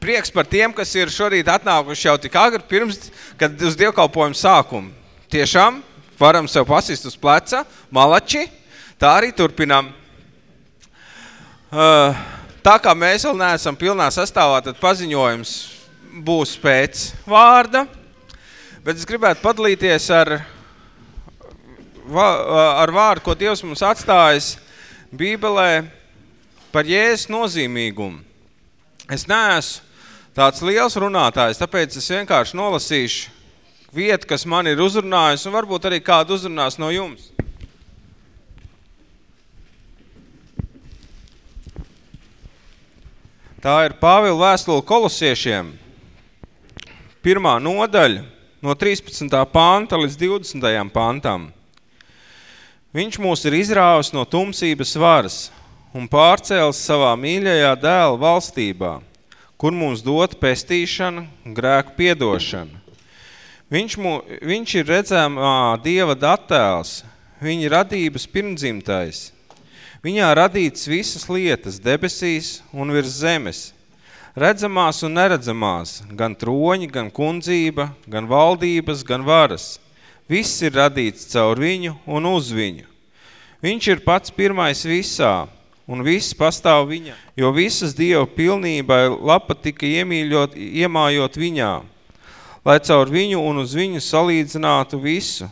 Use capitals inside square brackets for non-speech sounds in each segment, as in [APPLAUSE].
prieks par tiem, kas ir šorīt atnākuši jau tik agri pirms, kad uz dievkalpojumu sākumu. Tiešām varam sev pasist uz pleca, malači, tā arī turpinām. Uh, tā kā mēs vēl neesam pilnā sastāvā, tad paziņojums būs pēc vārda, bet es gribētu padalīties ar, ar vārdu, ko Dievs mums atstājis Bībelē par Jēzus nozīmīgumu. Es neesmu tāds liels runātājs, tāpēc es vienkārši nolasīšu vietu, kas man ir uzrunājusi, un varbūt arī kādu uzrunās no jums. Tā ir Pāvila vēstule kolosiešiem. Pirmā nodaļa no 13. panta līdz 20. pantam. Viņš mūs ir izrāvis no tumsības varas un pārcēlis savā mīļajā dēla valstībā – kur mums dot pestīšana, grēku piedošana. Viņš, mu, viņš ir redzamā Dieva attēls, viņa radības pirmdzimtais. Viņā radīts visas lietas debesīs un virs zemes, redzamās un neredzamās, gan troņi, gan kundzība, gan valdības, gan varas. Viss ir radīts caur viņu un uz viņu. Viņš ir pats pirmais visā, un viss pastāv viņa, jo visas Dieva pilnībai lapa tika iemīļot, iemājot viņā, lai caur viņu un uz viņu salīdzinātu visu,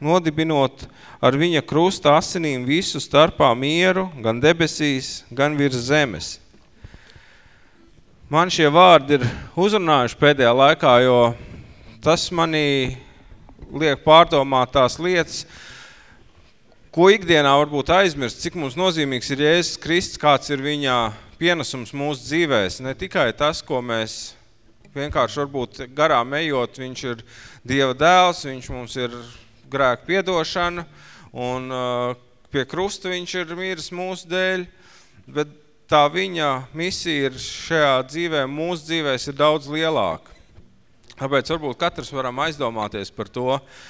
nodibinot ar viņa krusta asinīm visu starpā mieru, gan debesīs, gan virs zemes. Man šie vārdi ir uzrunājuši pēdējā laikā, jo tas manī liek pārdomāt tās lietas, ko ikdienā varbūt aizmirst, cik mums nozīmīgs ir Jēzus Kristus, kāds ir viņa pienesums mūsu dzīvēs. Ne tikai tas, ko mēs vienkārši varbūt garām ejot, viņš ir Dieva dēls, viņš mums ir grēku piedošana, un uh, pie krusta viņš ir mīris mūsu dēļ, bet tā viņa misija ir šajā dzīvē, mūsu dzīvēs ir daudz lielāka. Tāpēc varbūt katrs varam aizdomāties par to, uh,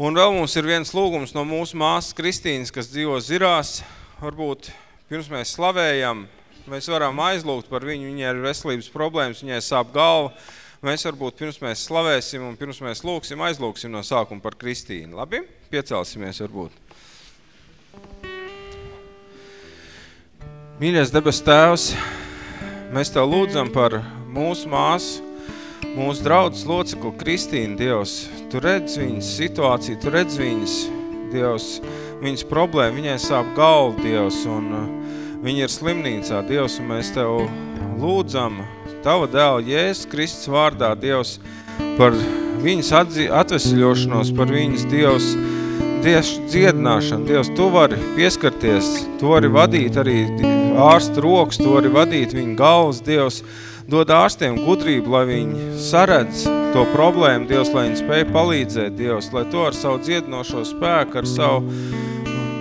Un vēl mums ir viens lūgums no mūsu māsas Kristīnas, kas dzīvo Zirās. Varbūt pirms mēs slavējam, mēs varam aizlūgt par viņu, viņai ir veselības problēmas, viņai sāp galva. Mēs varbūt pirms mēs slavēsim un pirms mēs lūksim, aizlūksim no sākuma par Kristīnu. Labi? Piecelsimies varbūt. Mīļais debes tēvs, mēs Tev lūdzam par mūsu māsu, mūsu draudzes locekli Kristīnu, Dievs, tu redz viņas situāciju, tu redz viņas, Dievs, viņas problēma, viņai sāp galva, Dievs, un uh, viņa ir slimnīcā, Dievs, un mēs Tev lūdzam, Tava dēla Jēzus Kristus vārdā, Dievs, par viņas atvesļošanos, par viņas, Dievs, Dievs dziedināšanu, Dievs, Tu vari pieskarties, Tu vari vadīt arī ārstu rokas, Tu vari vadīt viņa galvas, Dievs, Dievs, dod ārstiem gudrību, lai viņi saredz to problēmu, Dievs, lai viņi spēj palīdzēt, Dievs, lai to ar savu dziedinošo spēku, ar savu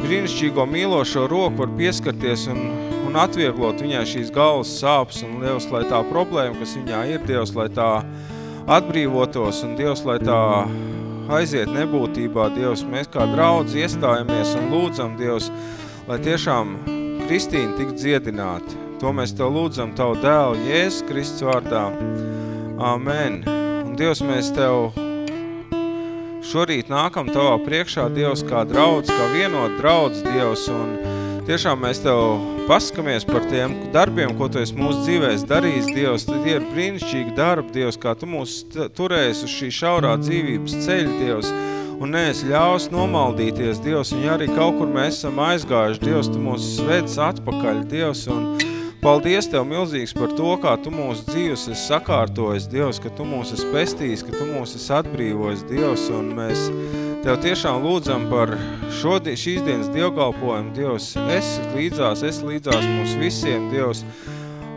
brīnišķīgo mīlošo roku var pieskarties un, un atvieglot viņai šīs galvas sāpes, un Dievs, lai tā problēma, kas viņā ir, Dievs, lai tā atbrīvotos, un Dievs, lai tā aiziet nebūtībā, Dievs, mēs kā draudz iestājamies un lūdzam, Dievs, lai tiešām Kristīna tik dziedināta, To mēs Tev lūdzam Tavu dēlu Jēzus Kristus vārdā. Amen. Un Dievs, mēs Tev šorīt nākam Tavā priekšā, Dievs, kā draudz, kā vienot draudz, Dievs, un tiešām mēs Tev paskamies par tiem darbiem, ko Tu esi mūsu dzīvēs darījis, Dievs, tie ir brīnišķīgi darbi, Dievs, kā Tu mūs turēsi uz šī šaurā dzīvības ceļa, Dievs, un neesi ļaus nomaldīties, Dievs, un ja arī kaut kur mēs esam aizgājuši, Dievs, Tu mūs svedz atpakaļ, Dievs, un Paldies Tev milzīgs par to, kā Tu mūsu dzīves esi sakārtojis, Dievs, ka Tu mūs esi pestījis, ka Tu mūs esi atbrīvojis, Dievs, un mēs Tev tiešām lūdzam par šodien, šīs dienas dievkalpojumu, Dievs, esi līdzās, esi līdzās mums visiem, Dievs,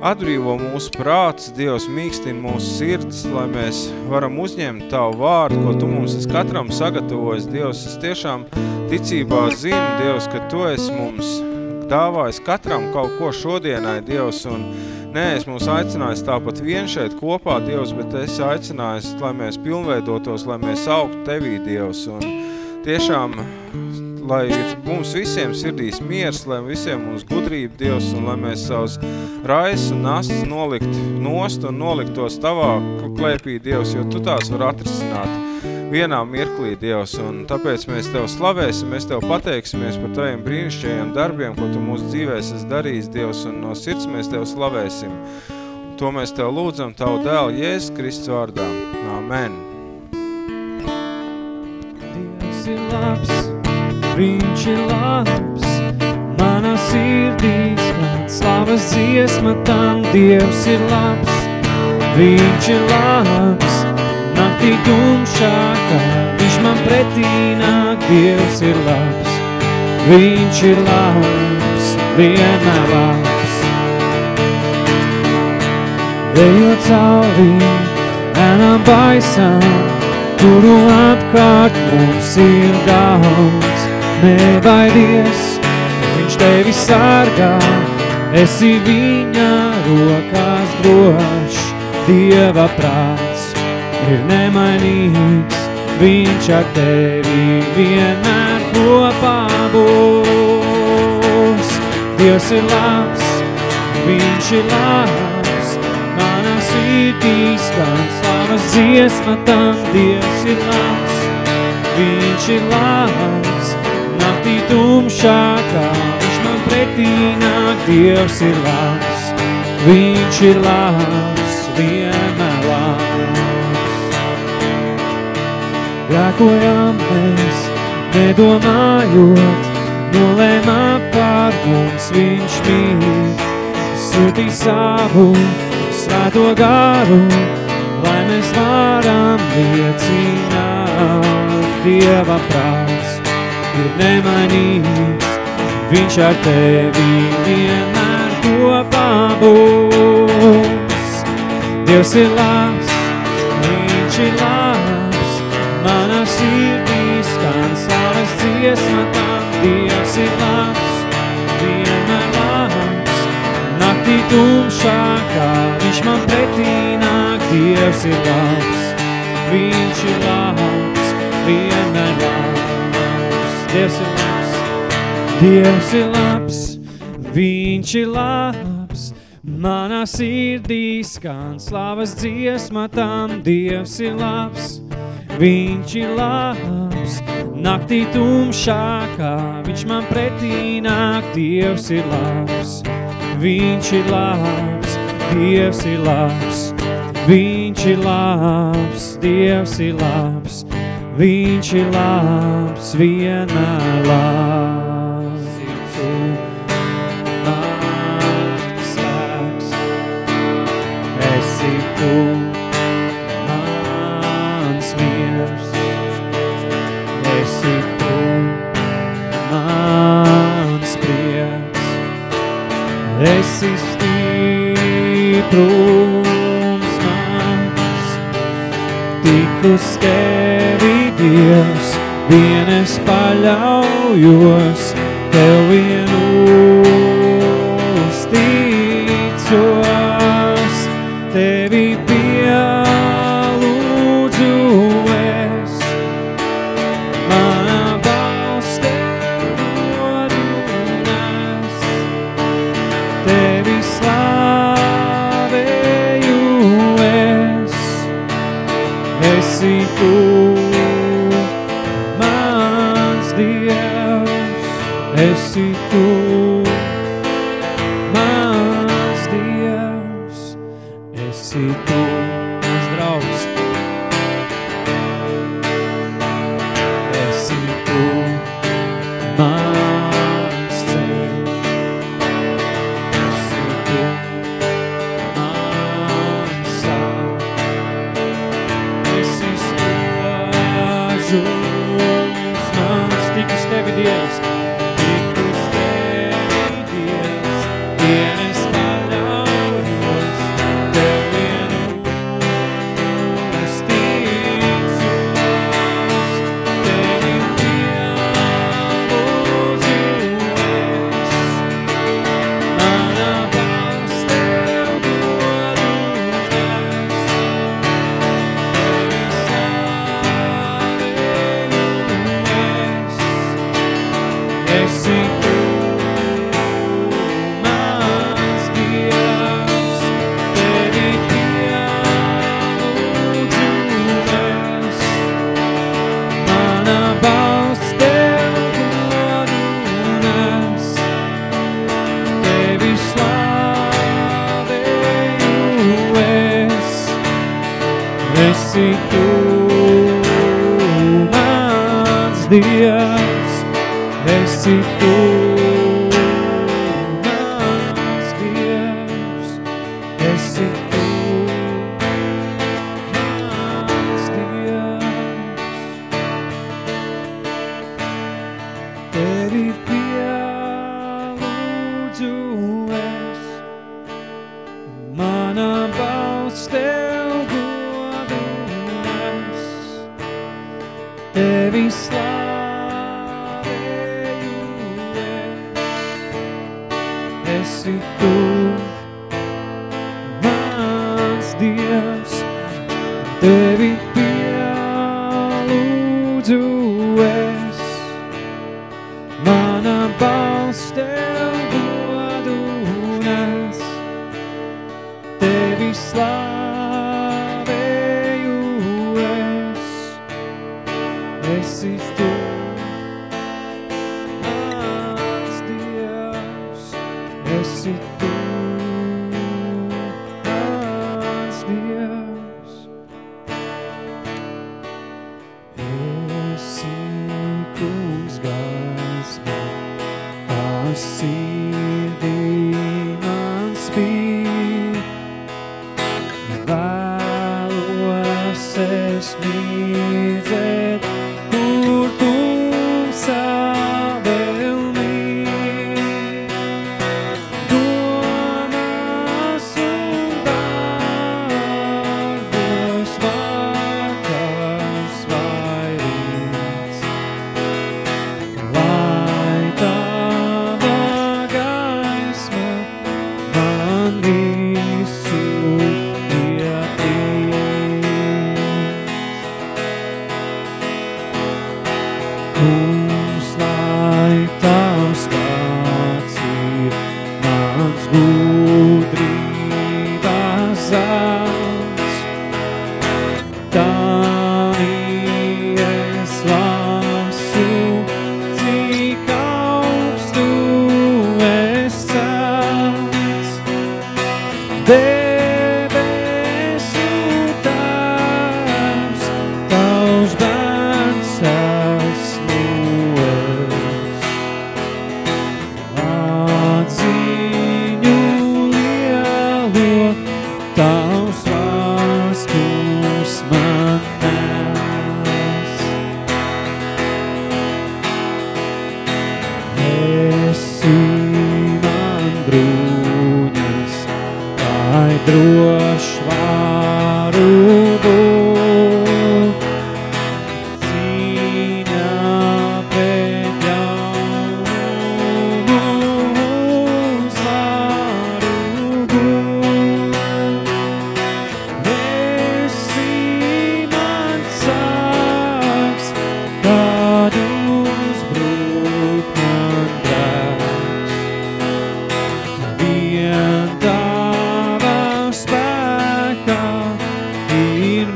atbrīvo mūsu prāts, Dievs, mīkstin mūsu sirds, lai mēs varam uzņemt Tavu vārdu, ko Tu mums esi katram sagatavojis, Dievs, es tiešām ticībā zinu, Dievs, ka Tu esi mums dāvājis katram kaut ko šodienai, Dievs, un neesi mūs aicinājis tāpat vien šeit kopā, Dievs, bet esi aicinājis, lai mēs pilnveidotos, lai mēs augtu Tevī, Dievs, un tiešām lai mums visiem sirdīs miers, lai visiem mums gudrība, Dievs, un lai mēs savus rais un nastas nolikt nost un nolikt tos tavā klēpī, Dievs, jo tu tās var atrisināt vienā mirklī, Dievs, un tāpēc mēs Tev slavēsim, mēs Tev pateiksimies par Taviem brīnišķajiem darbiem, ko Tu mūsu dzīvēs esi darījis, Dievs, un no sirds mēs Tev slavēsim. To mēs Tev lūdzam Tavu dēlu Jēzus Kristus vārdā. Amen. Dievs ir labs, viņš ir labs, manā sirdīs, slavas dziesma tam Dievs ir labs, viņš ir labs, naktī tumšākā, viņš man pretī nāk, Dievs ir labs, viņš ir labs, vienmēr labs. Ejot cauri, ēnām baisām, turu apkārt mums ir daudz, nebaidies, viņš tevi sargā, esi viņa rokās drošs, Dieva prāts ir nemainīgs, viņš ar tevi vienmēr kopā būs. Dievs ir labs, viņš ir labs, manā sirdī skan slavas dziesma tam. Dievs ir labs, viņš ir labs, naktī tumšākā, viņš man pretī nāk. Dievs ir labs, viņš ir labs, vienmēr grēkojām mēs, nedomājot, nolēmā pār mums viņš mīt, sūtī savu svēto garu, lai mēs varam liecināt Dieva prāts, ir nemainīgs, viņš ar tevi vienmēr kopā būs. Ir labs, viņš ir labs, Manā sirdī skan savas dziesma tam Dievs ir labs, vienmēr labs. Naktī tumšākā viņš man pretī nāk, Dievs ir labs, viņš ir labs, vienmēr labs. Dievs ir labs, Dievs ir labs, viņš ir labs. Manā sirdī skan slavas dziesma tam Dievs ir labs, Viņš ir labs, naktī tumšākā, viņš man pretī nāk, Dievs ir labs. Viņš ir labs, Dievs ir labs, viņš ir labs, Dievs ir labs, viņš ir labs, vienmēr labs. Uz tevi, Dievs, vien es paļaujos, tev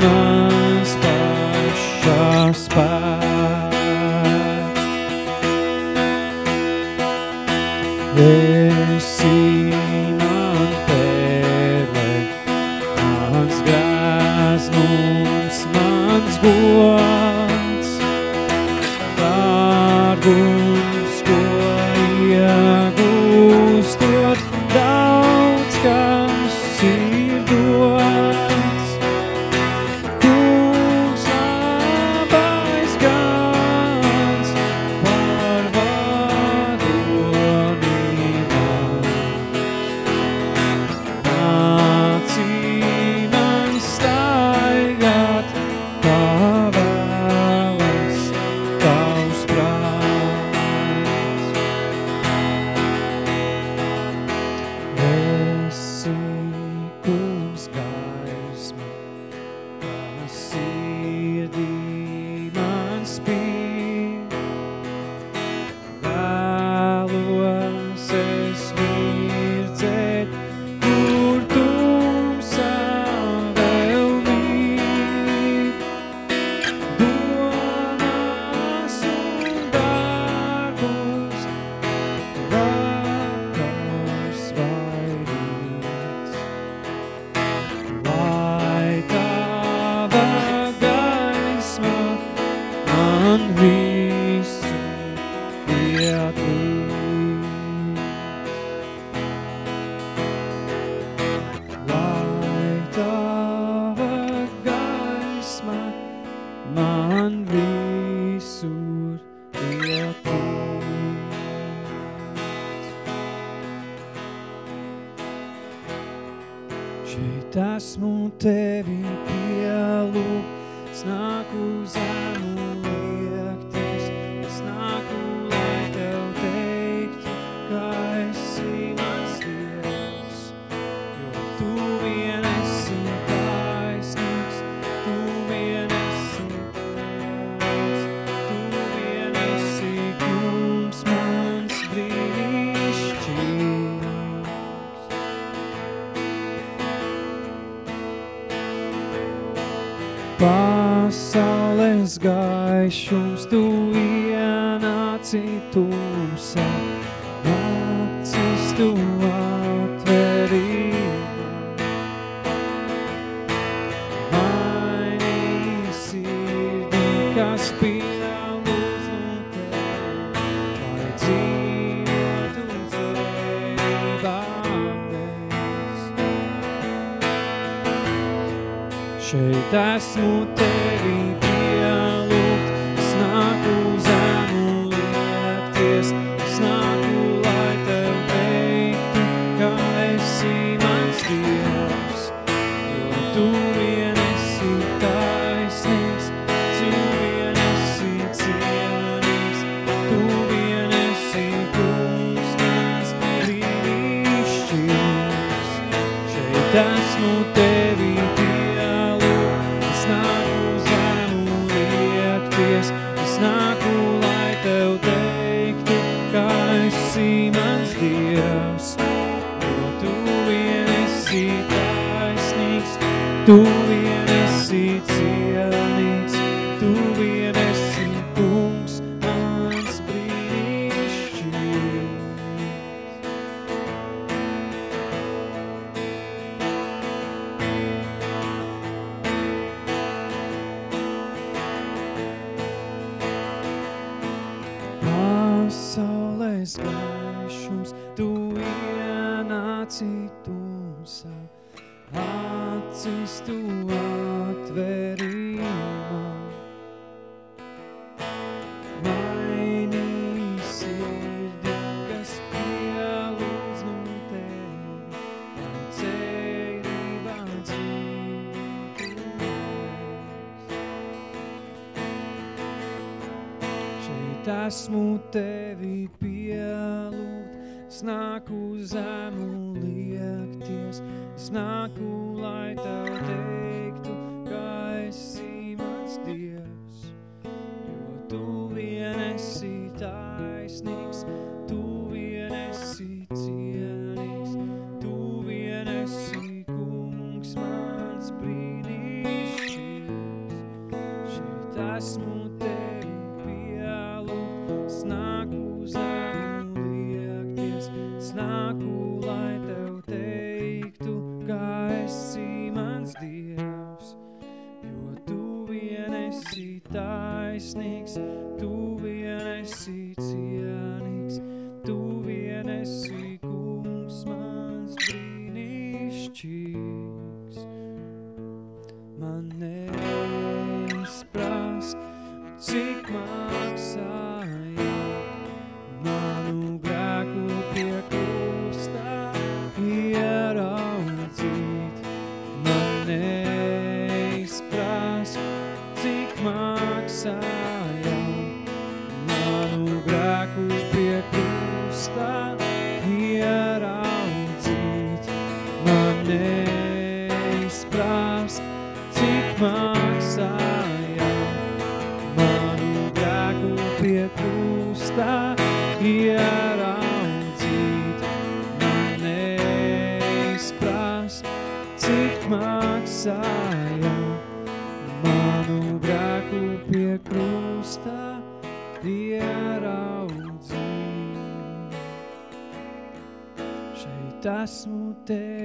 ir gaišums tu tevi pielūgt, es nāku zemu liekties, es nāku, lai tev teiktu, ka esi mans Dievs, jo tu vien esi te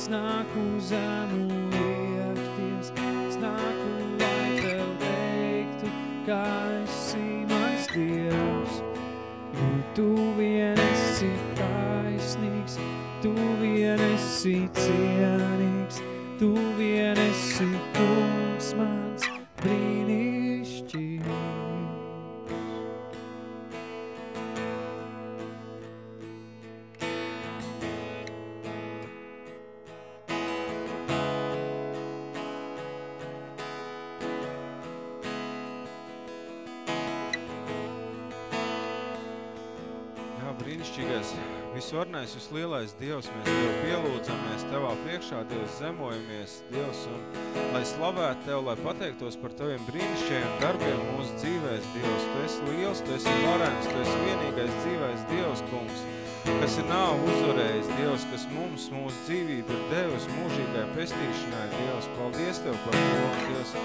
es nāku zemu liekties, es nāku, lai tev teiktu, kā esi mans Dievs. Jo tu vien esi taisnīgs, tu vien esi cienīgs, tu vien esi visvarnais, vislielais Dievs, mēs Tev pielūdzamies, Tevā priekšā, Dievs, zemojamies, Dievs, un lai slavētu Tev, lai pateiktos par Taviem brīnišķajiem darbiem mūsu dzīvēs, Dievs, Tu esi liels, Tu esi varens, Tu esi vienīgais dzīvais Dievs, kungs, kas ir nav uzvarējis, Dievs, kas mums, mūsu dzīvību ir devis mūžīgai pestīšanai, Dievs, paldies Tev par to, Dievs,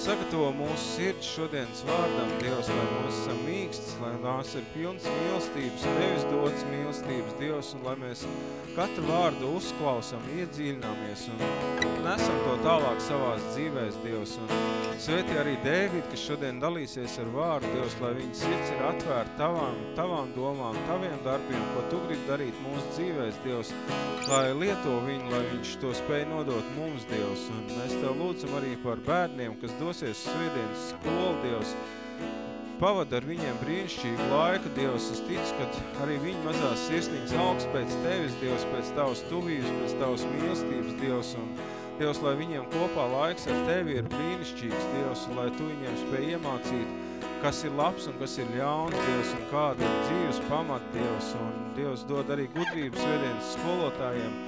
Sagatavo mūsu sirds šodienas vārdam, Dievs, lai mēs esam mīkstas, lai nās ir pilns mīlestības, Tevis dots mīlestības, Dievs, un lai mēs katru vārdu uzklausam, iedzīļināmies un nesam to tālāk savās dzīvēs, Dievs. Un svētī arī Dēvid, kas šodien dalīsies ar vārdu, Dievs, lai viņa sirds ir atvērta tavām, tavām domām, taviem darbiem, ko Tu gribi darīt mūsu dzīvēs, Dievs, lai lieto viņu, lai viņš to spēj nodot mums, Dievs. Un mēs Tev lūdzam arī par bērniem, kas dosies svētdienas skolu, Dievs. Pavada ar viņiem brīnišķīgu laiku, Dievs. Es ticu, ka arī viņi mazās sirsniņas augs pēc Tevis, Dievs, pēc Tavas tuvības, pēc Tavas mīlestības, Dievs. Un, Dievs, lai viņiem kopā laiks ar Tevi ir brīnišķīgs, Dievs, un lai Tu viņiem spēj iemācīt, kas ir labs un kas ir ļauns, Dievs, un kāda ir dzīves pamat, Dievs. Un Dievs dod arī gudrības svētdienas skolotājiem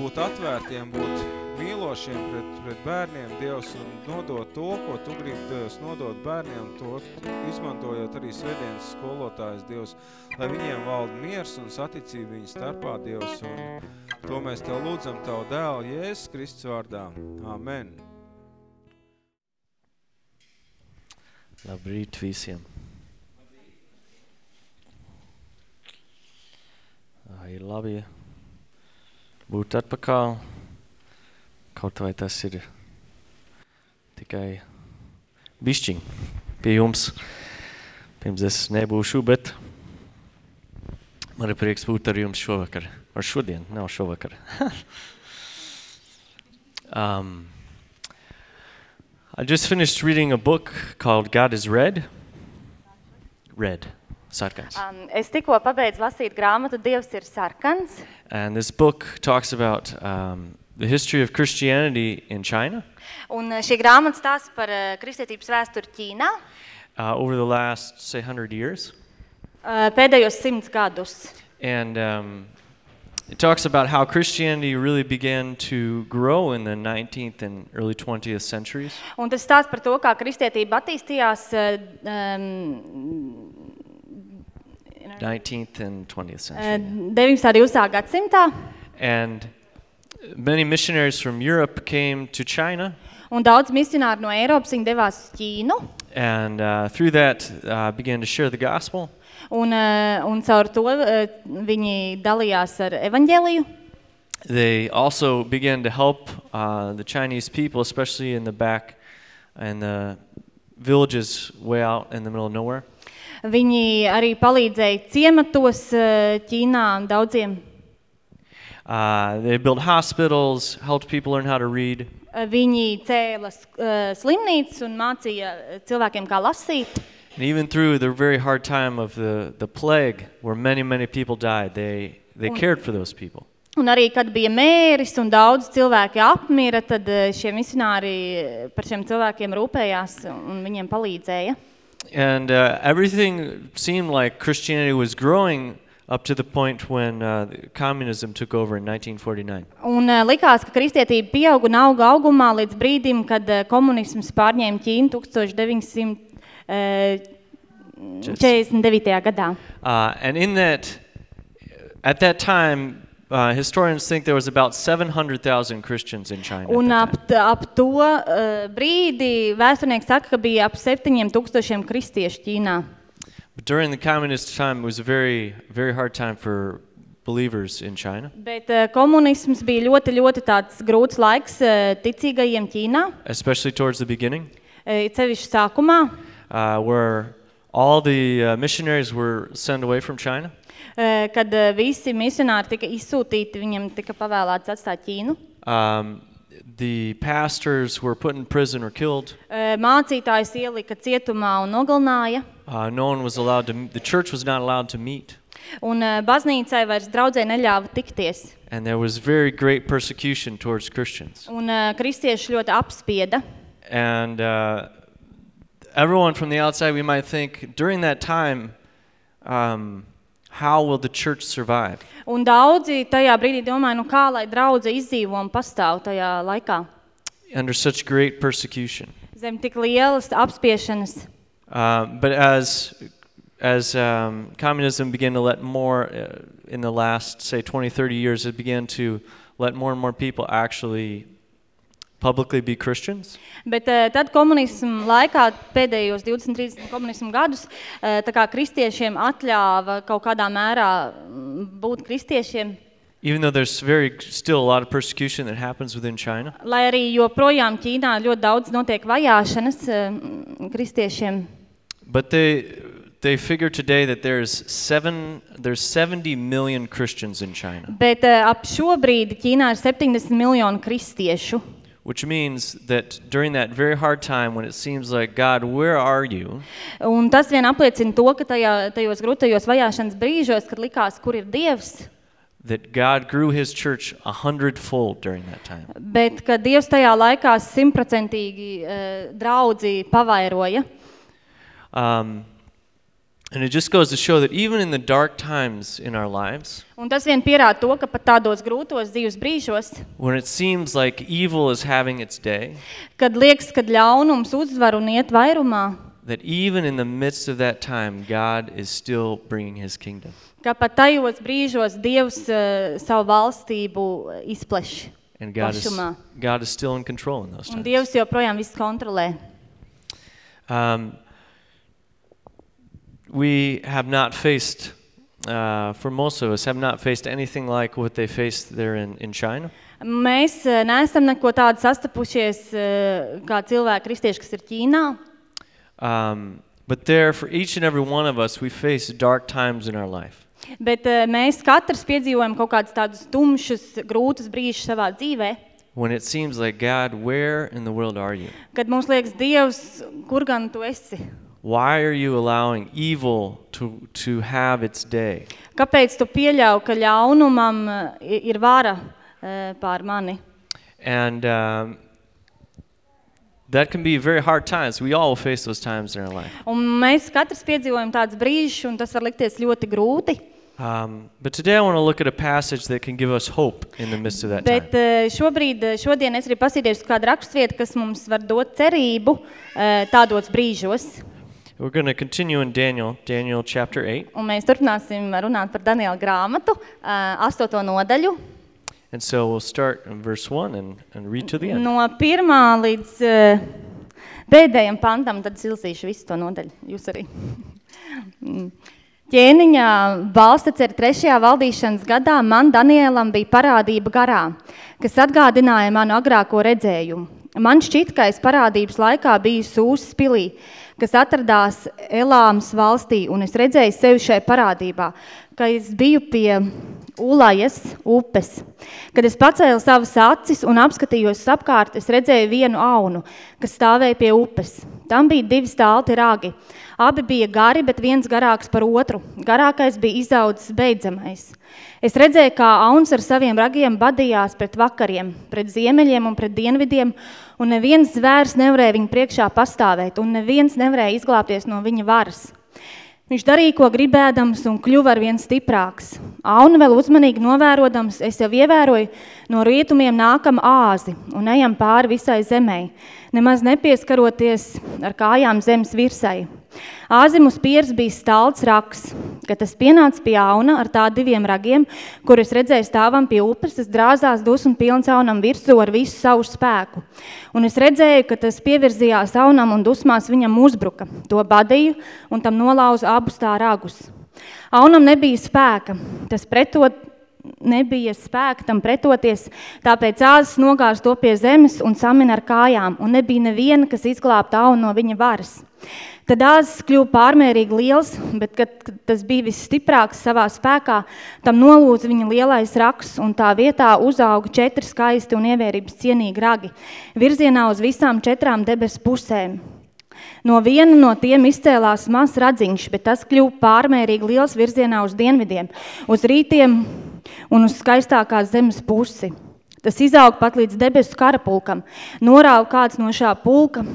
būt atvērtiem, būt mīlošiem pret, pret bērniem, Dievs, un nodot to, ko Tu gribi, Dievs, nodot bērniem, to izmantojot arī svētdienas skolotājs, Dievs, lai viņiem valda miers un saticība viņu starpā, Dievs, un to mēs Tev lūdzam Tavu dēlu Jēzus Kristus vārdā. Amen. Labrīt visiem! Ir labi būt atpakaļ. Kaut vai tas ir tikai bišķiņ pie jums. Pirms es nebūšu, bet man ir prieks būt ar jums šovakar. Ar šodien, nav šovakar. [LAUGHS] um, I just finished reading a book called God is Red. Red. Sarkans. Um, es tikko pabeidzu lasīt grāmatu Dievs ir sarkans. And this book talks about um, the history of Christianity in China Un šī grāmata stāsta par uh, kristietības vēsturi Ķīnā uh, over the last, say, 100 years. uh, pēdējos simts gadus. And um, it talks about how Christianity really began to grow in the 19th and early 20th centuries. Un tas stāsta par to, kā kristietība attīstījās uh, um, 19th and 20th uh, century. 19. un 20. gadsimtā. And many missionaries from Europe came to China. Un daudz misionāru no Eiropas viņi devās uz Ķīnu. And uh, through that, uh, began to share the gospel. Un, uh, un caur to uh, viņi dalījās ar evaņģēliju. They also began to help uh, the Chinese people, especially in the back and the villages way out in the middle of nowhere. Viņi arī palīdzēja ciematos uh, Ķīnā daudziem. Uh, they built hospitals, helped people learn how to read. Uh, Viņi cēla uh, slimnīcas un mācīja uh, cilvēkiem, kā lasīt. And even through the very hard time of the, the plague, where many, many people died, they, they cared for those people. Un arī, kad bija mēris un daudz cilvēki apmira, tad šie misionāri par šiem cilvēkiem rūpējās un viņiem palīdzēja. And uh, everything seemed like Christianity was growing up to the point when uh, communism took over in 1949. Un uh, likās, ka kristietība pieauga un auga augumā līdz brīdim, kad uh, komunisms pārņēma Ķīnu 1949. gadā. Uh, and in that, at that time, uh, historians think there was about 700,000 Christians in China. at Un that ap, time. t- ap to uh, brīdi vēsturnieks saka, ka bija ap 7000 kristiešu Ķīnā. But during the communist time, it was a very, very hard time for believers in China, Bet uh, komunisms bija ļoti, ļoti tāds grūts laiks uh, ticīgajiem Ķīnā, especially towards the beginning. uh, cevišķi sākumā. uh, where all the uh, missionaries were sent away from China. eh, kad eh, visi misionāri tika izsūtīti, viņiem tika pavēlēts atstāt Ķīnu. Um, the pastors were put in prison or killed. Eh, Mācītājs ielika cietumā un nogalināja, Uh, no one was allowed to, the church was not allowed to meet. un eh, baznīcai vairs draudzē neļāva tikties. And there was very great persecution towards Christians. Un eh, kristieši ļoti apspieda. And uh, everyone from the outside, we might think, during that time, um, how will the church survive? Un daudzi tajā brīdī domāja, nu kā lai draudze izdzīvo un pastāv tajā laikā. Under such great persecution. Zem tik lielas apspiešanas. Um, but as as um, communism began to let more uh, in the last say 20 30 years it began to let more and more people actually publicly be christians? Bet eh, tad komunismu laikā, pēdējos 20-30 komunismu gadus, eh, tā kā kristiešiem atļāva kaut kādā mērā mm, būt kristiešiem, even though there's very still a lot of persecution that happens within china. Lai arī joprojām Ķīnā ļoti daudz notiek vajāšanas eh, mm, kristiešiem. But they they figure today that there's seven there's 70 million christians in china Bet eh, ap šo brīdi Ķīnā ir 70 miljoni kristiešu. which means that during that very hard time when it seems like god where are you Un tas vien apliecina to, ka tajā, tajos grūtajos vajāšanas brīžos, kad likās, kur ir Dievs, that god grew his church a hundredfold during that time bet ka Dievs tajā laikā simtprocentīgi uh, draudzi pavairoja. Um, and it just goes to show that even in the dark times in our lives, Un tas vien pierāda to, ka pat tādos grūtos dzīves brīžos, when it seems like evil is having its day, kad liekas, ka ļaunums uzvar un iet vairumā, that even in the midst of that time, God is still bringing his kingdom. ka pat tajos brīžos Dievs uh, savu valstību izpleš And God is, plašumā. God is still in control in those Un times. Dievs joprojām visu kontrolē. Um, we have not faced, uh, for most of us, have not faced anything like what they faced there in, in China. Mēs uh, neesam neko tādu sastapušies uh, kā cilvēki kristieši, kas ir Ķīnā. Um, but there, for each and every one of us, we face dark times in our life. Bet uh, mēs katrs piedzīvojam kaut kādus tādus tumšus, grūtus brīžus savā dzīvē, When it seems like, God, where in the world are you? kad mums liekas, Dievs, kur gan tu esi? Why are you allowing evil to, to have its day? Kāpēc tu pieļauj, ka ļaunumam uh, i- ir vara uh, pār mani? And um, that can be very hard times. We all face those times in our life. Un mēs katrs piedzīvojam tādus brīžus, un tas var likties ļoti grūti. Um, but today I want to look at a passage that can give us hope in the midst of that Bet time. uh, šobrīd, uh, šodien es gribu pasīties uz kādu raksturvietu, kas mums var dot cerību uh, tādos brīžos. We're going to continue in Daniel, Daniel chapter 8. Un mēs turpināsim runāt par Daniela grāmatu, uh, astoto nodaļu. And so we'll start in verse 1 and, and read to the end. No pirmā līdz uh, pēdējiem pantam, tad silsīšu visu to nodaļu. Jūs arī. Mm. Ķēniņā valstaceri trešajā valdīšanas gadā man Danielam bija parādība garā, kas atgādināja manu agrāko redzējumu. Man šķiet, ka es parādības laikā biju Sūsas pilī, kas atradās Elāmas valstī, un es redzēju sevi šai parādībā, ka es biju pie Ulajas upes. Kad es pacēlu savas acis un apskatījos apkārt, es redzēju vienu aunu, kas stāvēja pie upes. Tam bija divi stālti ragi. Abi bija gari, bet viens garāks par otru. Garākais bija izaudzis beidzamais. Es redzēju, kā auns ar saviem ragiem badījās pret vakariem, pret ziemeļiem un pret dienvidiem, un neviens zvērs nevarēja viņu priekšā pastāvēt, un neviens nevarēja izglābties no viņa varas. Viņš darīja, ko gribēdams, un kļuva ar vien stiprāks. Aunu vēl uzmanīgi novērojams, es jau ievēroju, no rietumiem nākam āzi un ejam pāri visai zemē, nemaz nepieskaroties ar kājām zemes virsai. Āzim uz pieres bija stalts raks. Kad tas pienāca pie auna ar tā diviem ragiem, kurus redzēju stāvam pie upes, tas drāzās dusmu pilns aunam virsū ar visu savu spēku. Un es redzēju, ka tas pievirzījās aunam un dusmās viņam uzbruka. To badīju un tam nolauza abus tā ragus. Aunam nebija spēka. Tas pretot, nebija spēka tam pretoties, tāpēc āzes nogāz to pie zemes un samina ar kājām, un nebija neviena, kas izglābta aunu no viņa varas. Tad āzes kļuva pārmērīgi liels, bet, kad kad tas bija visstiprāks savā spēkā, tam nolūza viņa lielais raks, un tā vietā uzauga četri skaisti un ievērības cienīgi ragi, virzienā uz visām četrām debesu pusēm. No viena no tiem izcēlās mazs radziņš, bet tas kļuva pārmērīgi liels virzienā uz dienvidiem, uz rītiem un uz skaistākās zemes pusi. Tas izaug pat līdz debesu karapulkam, norāva kāds no šā pulka,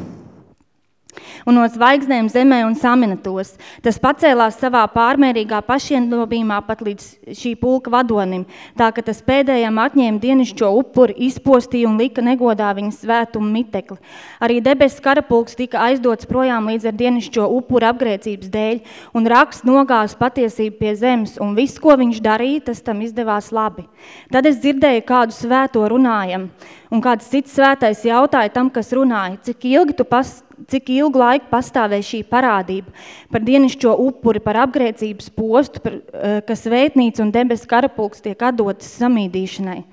un no zvaigznēm zemē un samina tos. Tas pacēlās savā pārmērīgā pašiendomībā pat līdz šī pulka vadonim, tā ka tas pēdējām atņēma dienišķo upuri, izpostīja un lika negodā viņa svētumu mitekli. Arī debesu karapulks tika aizdots projām līdz ar dienišķo upuru apgrēcības dēļ, un raksts nogās patiesību pie zemes, un viss, ko viņš darīja, tas tam izdevās labi. Tad es dzirdēju kādu svēto runājam, un kāds cits svētais jautāja tam, kas runāja, cik ilgi tu pas, cik ilgu laiku pastāvēja šī parādība par dienišķo upuri, par apgrēcības postu, par, eh, ka svētnīca un debesu karapulks tiek atdotas samīdīšanai.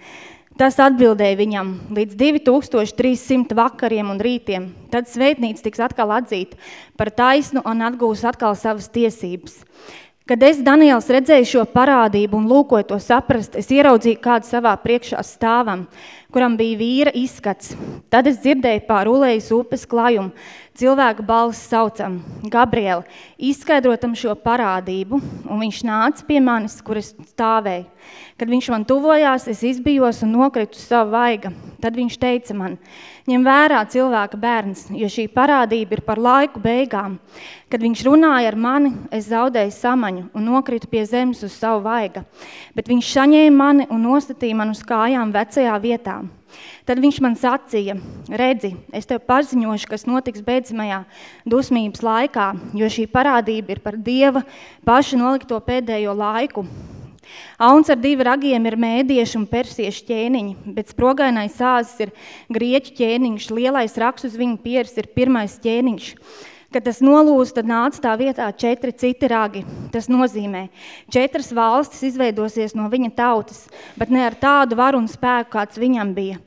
Tas atbildēja viņam līdz 2300 vakariem un rītiem. Tad svētnīca tiks atkal atzīta par taisnu un atgūs atkal savas tiesības. Kad es, Daniels, redzēju šo parādību un lūkoju to saprast, es ieraudzīju kādu savā priekšā stāvam, kuram bija vīra izskats. Tad es dzirdēju pār ulējas upes klajumu, cilvēka balss saucam, Gabriela, izskaidrotam šo parādību, un viņš nāca pie manis, kur es stāvēju. Kad viņš man tuvojās, es izbijos un nokritu savu vaiga. Tad viņš teica man, ņem vērā cilvēka bērns, jo šī parādība ir par laiku beigām. Kad viņš runāja ar mani, es zaudēju samaņu un nokritu pie zemes uz savu vaiga. Bet viņš saņēma mani un nostatīja man uz kājām vecajā vietā. Tad viņš man sacīja, redzi, es tev paziņošu, kas notiks beidzamajā dusmības laikā, jo šī parādība ir par Dieva pašu nolikto pēdējo laiku. Auns ar divi ragiem ir mēdieši un persieši ķēniņi, bet sprogainais sāzes ir grieķu ķēniņš, lielais raks uz viņa pieres ir pirmais ķēniņš. Kad tas nolūz, tad nāca tā vietā četri citi ragi. Tas nozīmē, četras valstis izveidosies no viņa tautas, bet ne ar tādu varu un spēku, kāds viņam bija.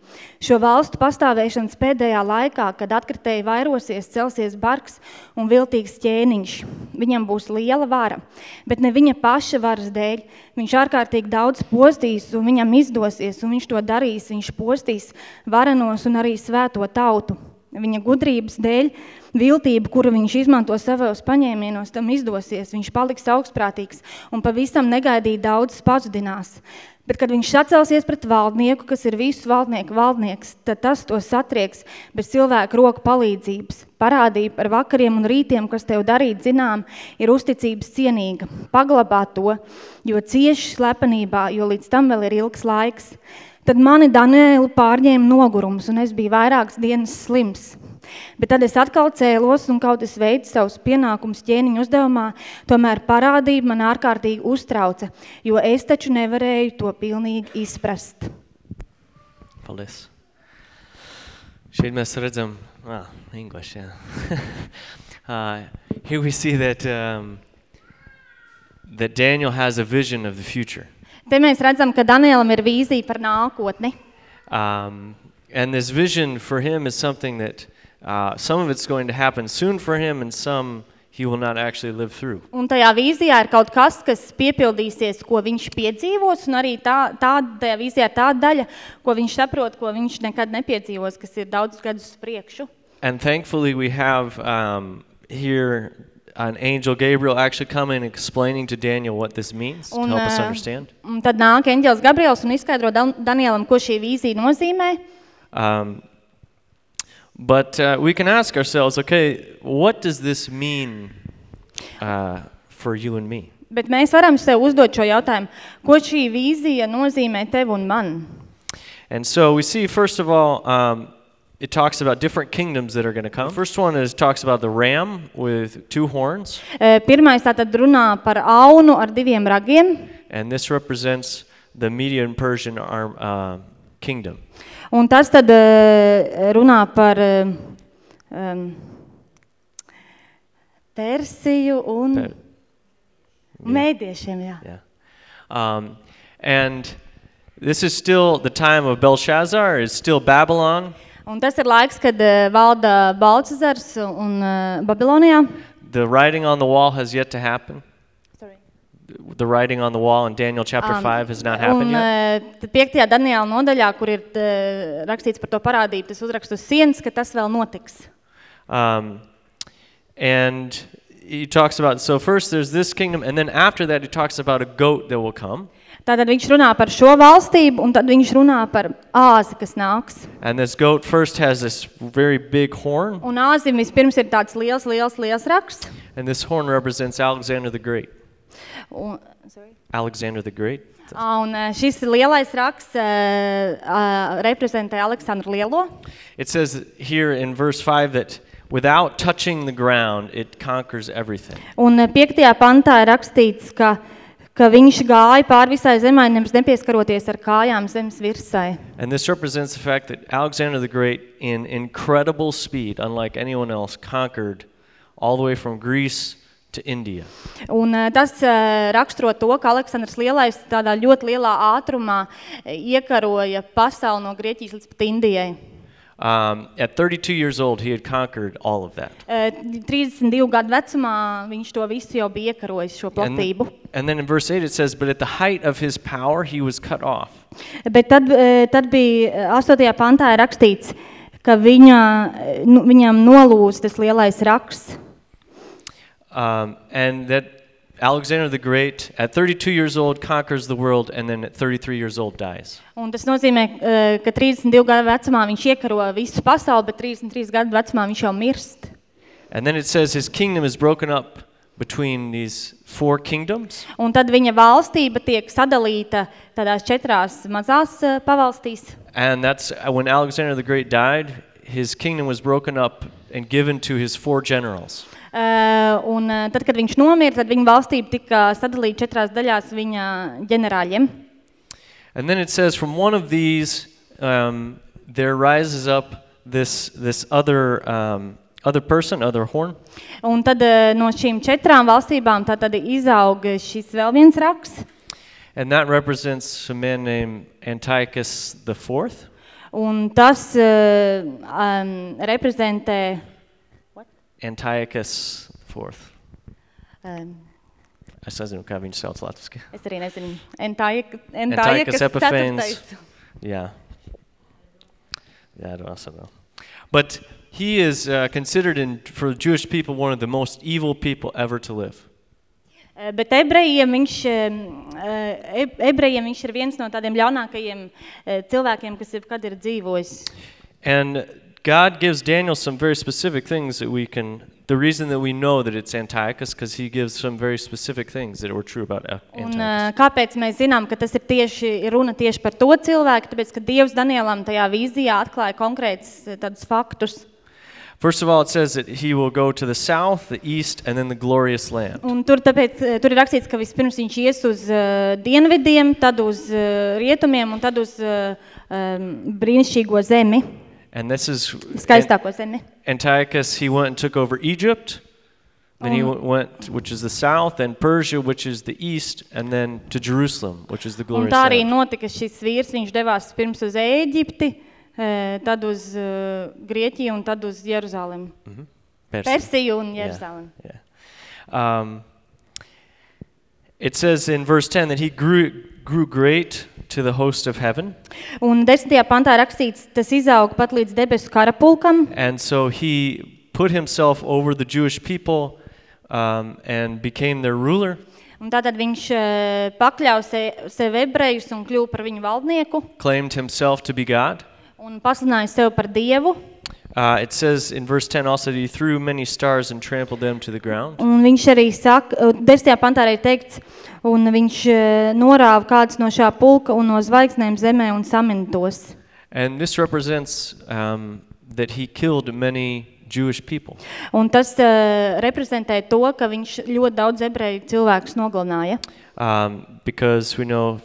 Šo valstu pastāvēšanas pēdējā laikā, kad atkritēji vairosies, celsies bargs un viltīgs ķēniņš. Viņam būs liela vara, bet ne viņa paša varas dēļ. Viņš ārkārtīgi daudz postīs un viņam izdosies, un viņš to darīs. Viņš postīs varenos un arī svēto tautu. Viņa gudrības dēļ, viltība, kuru viņš izmanto savos paņēmienos, tam izdosies. Viņš paliks augstprātīgs un pavisam negaidīja daudz pazudinās. Bet, kad viņš sacelsies pret valdnieku, kas ir visu valdnieku valdnieks, tad tas to satrieks bez cilvēku roku palīdzības. Parādība par vakariem un rītiem, kas tev darīt zinām, ir uzticības cienīga. Paglabā to, jo cieši slepenībā, jo līdz tam vēl ir ilgs laiks. Tad mani Danielu pārņēma nogurums, un es biju vairākas dienas slims. Bet tad es atkal cēlos un kaut es veidu savus pienākumus ķēniņu uzdevumā, tomēr parādība man ārkārtīgi uztrauca, jo es taču nevarēju to pilnīgi izprast. Paldies. Šeit mēs redzam, ah, English, yeah. [LAUGHS] uh, here we see that, um, that Daniel has a vision of the future. Te mēs redzam, ka Danielam ir vīzija par nākotni. Um, and this vision for him is something that uh, some of it's going to happen soon for him and some he will not actually live through. Un tajā vīzijā ir kaut kas, kas piepildīsies, ko viņš piedzīvos, un arī tā, tā, tajā vīzijā ir tā daļa, ko viņš saprot, ko viņš nekad nepiedzīvos, kas ir daudz gadus uz priekšu. And thankfully we have um, here an angel Gabriel actually coming and explaining to Daniel what this means to Un, help us uh, understand. Un tad nāk eņģēlis Gabriels un izskaidro Dan Danielam, ko šī vīzija nozīmē. Um, but uh, we can ask ourselves, okay, what does this mean uh, for you and me? Bet mēs varam sev uzdot šo jautājumu, ko šī vīzija nozīmē tev un man. And so we see, first of all, um, it talks about different kingdoms that are going to come. First one is talks about the ram with two horns, E, Pirmais tātad runā par aunu ar diviem ragiem, and this represents the Median Persian arm, uh, kingdom. Un tas tad e, runā par um, Persiju un Per- mēdiešiem, jā. Yeah. Um, and This is still the time of Belshazzar, it's still Babylon. Un tas ir laiks, kad uh, valda Balcazars un uh, Babilonijā. The writing on the wall has yet to happen. The writing on the wall in Daniel chapter 5 has not happened un, yet. uh, tad piektajā Daniela nodaļā, kur ir uh, rakstīts par to parādību, tas uzraksts uz sienas, ka tas vēl notiks. Um, and he talks about, so first there's this kingdom, and then after that he talks about a goat that will come. Tātad viņš runā par šo valstību, un tad viņš runā par āzi, kas nāks. And this goat first has this very big horn, Un āzim vispirms ir tāds liels, liels, liels raksts. and this horn represents Alexander the Great. Un. Alexander the Great. Un uh, šis lielais raksts uh, uh, reprezentē Aleksandru Lielo. It says here in verse 5 that without touching the ground, it conquers everything. Un uh, piektajā pantā ir rakstīts, ka, ka viņš gāja pāri visai zemē, nemaz nepieskaroties ar kājām zemes virsai. And this represents the fact that Alexander the Great, in incredible speed, unlike anyone else, conquered all the way from Greece. Un uh, tas uh, raksturo to, ka Aleksandrs Lielais tādā ļoti lielā ātrumā uh, iekaroja pasauli no Grieķijas līdz pat Indijai. Um, at 32 years old, he had conquered all of that. Uh, 32 gadu vecumā viņš to visu jau bija iekarojis, šo And, platību. and then in verse 8 it says, But at the height of his power, he was cut off. Bet tad, uh, tad bija uh, 8. pantā ir rakstīts, ka viņa, uh, nu, viņam nolūz tas lielais raksts. Um, and that Alexander the Great, at 32 years old, conquers the world, and then at 33 years old, dies. Un tas nozīmē, uh, ka 32 gadu vecumā viņš iekaro visu pasauli, bet 33 gadu vecumā viņš jau mirst. And then it says his kingdom is broken up between these four kingdoms. Un tad viņa valstība tiek sadalīta tādās četrās mazās uh, pavalstīs. And that's uh, when Alexander the Great died, his kingdom was broken up and given to his four generals. Uh, un uh, tad, kad viņš nomira, tad viņa valstība tika sadalīta četrās daļās viņa ģenerāļiem. And then it says, from one of these, um, there rises up this, this other, um, other person, other horn. Un tad no šīm četrām valstībām tā tad izaug šis vēl viens raksts. And that represents a man named Antiochus the Fourth. Un tas uh, um, reprezentē Antiochus the Fourth. um, Es nezinu, kā viņš sauc latviski. Es arī nezinu. Antiochus Epiphanes. Yeah. Yeah, I don't also know. But he is uh, considered in, for Jewish people one of the most evil people ever to live. Uh, Bet ebrejiem viņš, um, uh, eb- ebrejiem viņš ir viens no tādiem ļaunākajiem uh, cilvēkiem, kas jebkad ir dzīvojis. And God gives Daniel some very specific things that we can. The reason that we know that it's Antiochus because he gives some very specific things that were true about A- Un, Antiochus. uh, kāpēc mēs zinām, ka tas ir tieši ir runa tieši par to cilvēku? Tāpēc, ka Dievs Danielam tajā vīzijā atklāja konkrētus uh, tādus faktus. First of all, it says that he will go to the south, the east, and then the glorious land. Un tur, tāpēc, uh, tur ir rakstīts, ka vispirms viņš ies uz uh, dienvidiem, tad uz uh, rietumiem un tad uz uh, um, brīnišķīgo zemi, And this is. Antiochus, he went and took over Egypt. Then he went, which is the south, and Persia, which is the east, and then to Jerusalem, which is the Un glorious tā arī land. notika šis vīrs. Viņš devās pirms uz Ēģipti, tad uz Grieķiju un tad uz Jeruzalemi. Persia. Persiju un Yeah. Yeah. Um, it says in verse 10 that he grew, grew great to the host of heaven. Un desmitajā pantā rakstīts, tas izauga pat līdz debesu karapulkam. And so he put himself over the Jewish people um, and became their ruler. Un tātad viņš uh, pakļāva se, sev ebrejus un kļuva par viņu valdnieku claimed himself to be God. un pasludināja sev par dievu. Uh, it says in verse 10 also that he threw many stars and trampled them to the ground. Un viņš arī saka, uh, desmitajā pantā arī teikts, un viņš uh, norāva kāds no šā pulka un no zvaigznēm zemē un samina tos. And this represents um, that he killed many Jewish people. Un tas uh, reprezentē to, ka viņš ļoti daudz ebreju cilvēkus nogalināja. Um, because we know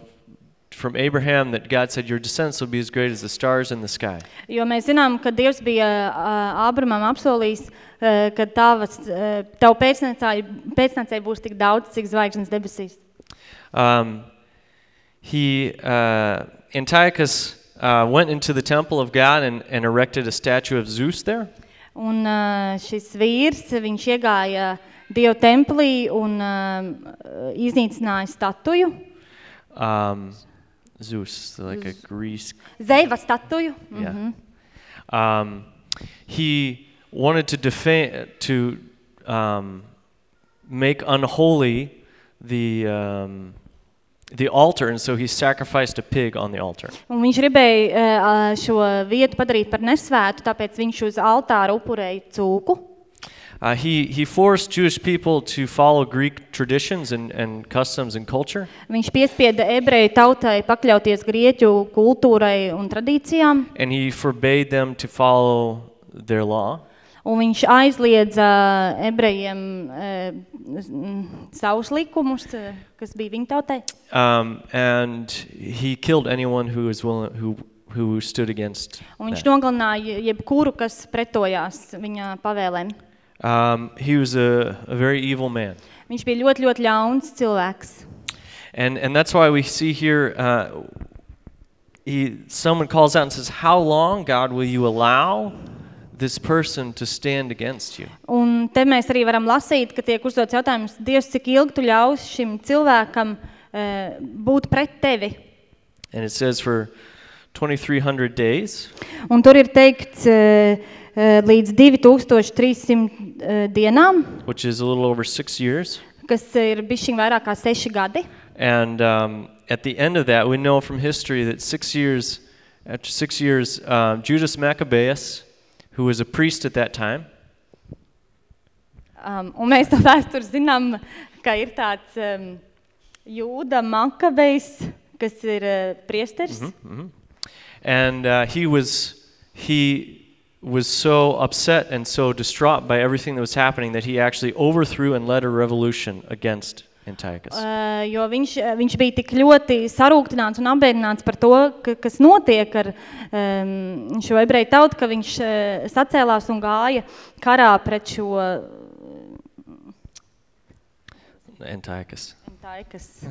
from Abraham that God said, Your descendants will be as great as the stars in the sky. Jo mēs zinām, ka Dievs bija uh, Ābramam apsolījis, uh, ka tavas, uh, tavu pēcnācēji, pēcnācēji būs tik daudz, cik zvaigznes debesīs. Um, he, uh, Antiochus uh, went into the temple of God and, and erected a statue of Zeus there. Un uh, šis vīrs, viņš iegāja Dieva templī un uh, iznīcināja statuju, Um, Zeus, like a Greece. Zeiva statuju. Yeah. Um, he wanted to defend to um, make unholy the um, the altar, and so he sacrificed a pig on the altar. Un viņš gribēja uh, šo vietu padarīt par nesvētu, tāpēc viņš uz altāra upurēja cūku. Uh, he he forced Jewish people to follow Greek traditions and, and customs and culture. Viņš piespieda ebreju tautai pakļauties grieķu kultūrai un tradīcijām, and he forbade them to follow their law. un viņš aizliedza ebrejiem uh, savus likumus, uh, kas bija viņa tautai. Um, and he killed anyone who was willing, who who stood against. Un viņš that. nogalināja jebkuru, kas pretojās viņa pavēlēm. Um, he was a, a very evil man, Viņš bija ļoti, ļoti ļauns cilvēks. and and that's why we see here. Uh, he someone calls out and says, "How long, God, will you allow this person to stand against you?" Un te mēs arī varam lasīt, ka tiek uzdots jautājums, Dievs, cik ilgi tu ļaus šim cilvēkam uh, būt pret tevi? And it says for 2,300 days. Un tur ir teikts uh, uh, līdz 2300 uh, dienām, which is a little over six years. kas ir bišķiņ vairāk kā seši gadi. And um, at the end of that, we know from history that six years, after six years, um, Judas Maccabeus, who was a priest at that time, Um, un mēs to vēsturi zinām, ka ir tāds um, jūda makabejs, kas ir uh, priesteris. and uh, he was he was so upset and so distraught by everything that was happening that he actually overthrew and led a revolution against Antiochus. Uh, jo viņš, uh, viņš bija tik ļoti sarūktināts un apbēdināts par to, ka, kas notiek ar um, šo ebreju tautu, ka viņš uh, sacēlās un gāja karā pret šo Antiochus. taikas.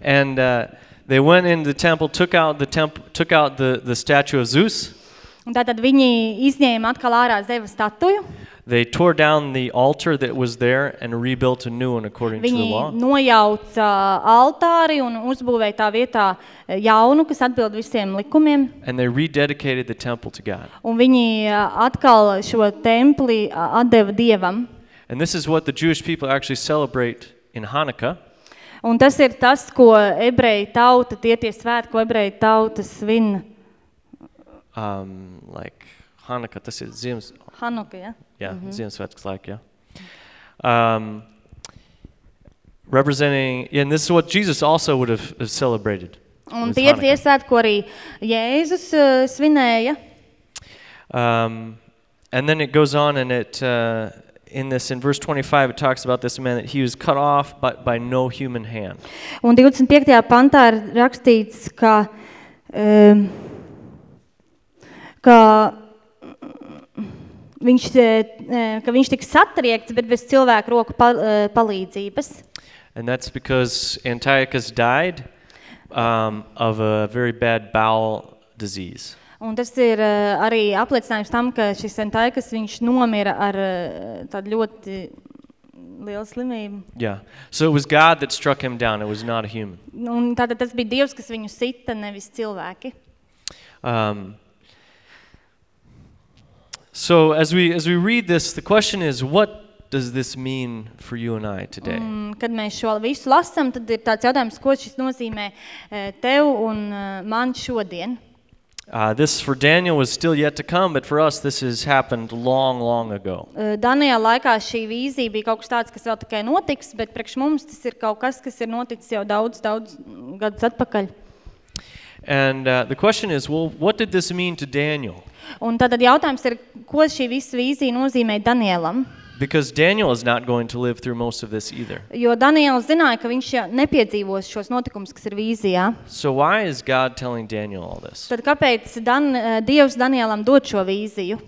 And uh, they went into the temple, took out the temp- took out the, the statue of Zeus. Un tātad viņi izņēma atkal ārā Zeva statuju, They tore down the altar that was there and rebuilt a new one according to the viņi law. nojauca altāri un uzbūvēja tā vietā uh, jaunu, kas atbild visiem likumiem. And they rededicated the temple to God. Un viņi uh, atkal šo templi uh, atdeva Dievam. And this is what the Jewish people actually celebrate in Hanukkah. Un tas ir tas, ko ebreji tauta, tie tie svētki, ko ebreji tauta svin Um, like Hanukkah, tas ir Ziemas, Hanuka, ja? yeah, Ziemassvētks like, yeah. Um, representing, yeah, and this is what Jesus also would have, have celebrated. Un with tie ir tie Hanukkah. svētki, ko arī Jēzus uh, svinēja. Um, and then it goes on and it, uh, in this, in verse 25, it talks about this man that he was cut off by, by no human hand. Un 25. pantā ir rakstīts, ka, um, ka, viņš, eh, ka viņš tika satriekts, bet bez cilvēku roku pa, eh, palīdzības. And that's because Antiochus died um, of a very bad bowel disease. Un tas ir uh, arī apliecinājums tam, ka šis Antaikas viņš nomira ar uh, tādu ļoti lielu slimību. Yeah. So it was God that struck him down. It was not a human. Un tātad tas bija Dievs, kas viņu sita, nevis cilvēki. Um, so as we as we read this, the question is, what does this mean for you and I today? Un, kad mēs šo visu lasām, tad ir tāds jautājums, ko šis nozīmē uh, tev un uh, man šodien. Uh, this for Daniel was still yet to come, but for us, this has happened long, long ago. Uh, Daniela laikā šī vīzija bija kaut kas tāds, kas vēl tikai notiks, bet priekš mums tas ir kaut kas, kas ir noticis jau daudz, daudz gadus atpakaļ. And uh, the question is, well, what did this mean to Daniel? Un tad jautājums ir, ko šī visa vīzija nozīmē Danielam? Because Daniel is not going to live through most of this either. Jo Daniels zināja, ka viņš jau nepiedzīvos šos notikumus, kas ir vīzijā. So why is God telling Daniel all this? Tad kāpēc Dan, eh, Dievs Danielam dod šo vīziju?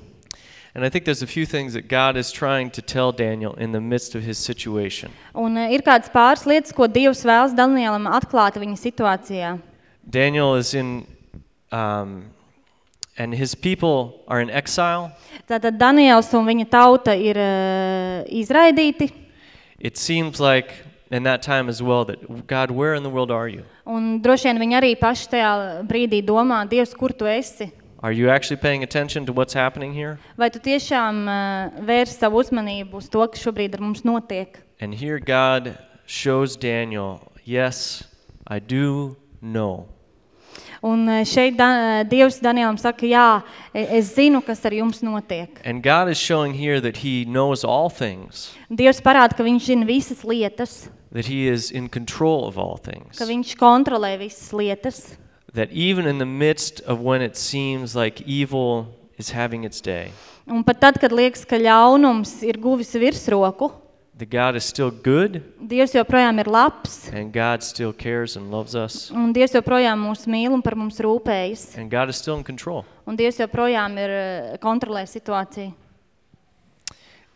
And I think there's a few things that God is trying to tell Daniel in the midst of his situation. Un eh, ir kādas pāris lietas, ko Dievs vēlas Danielam atklāt viņa situācijā. Daniel is in um, and his people are in exile. Tātad Daniels un viņa tauta ir uh, izraidīti, It seems like in that time as well that God, where in the world are you? un droši vien viņi arī paši tajā brīdī domā, Dievs, kur tu esi? Are you actually paying attention to what's happening here? Vai tu tiešām uh, vērsi savu uzmanību uz to, kas šobrīd ar mums notiek? And here God shows Daniel, yes, I do know. Un uh, šeit da, Dievs Danielam saka, jā, e- es zinu, kas ar jums notiek. And God is showing here that he knows all things, Dievs parāda, ka viņš zina visas lietas, that he is in control of all things. ka viņš kontrolē visas lietas. That even in the midst of when it seems like evil is having its day, Un pat tad, kad liekas, ka ļaunums ir guvis virsroku, that God is still good Dievs joprojām ir labs, and God still cares and loves us un Dievs joprojām mūs mīl un par mums rūpējas. and God is still in control. Un Dievs joprojām ir eh, kontrolē situāciju.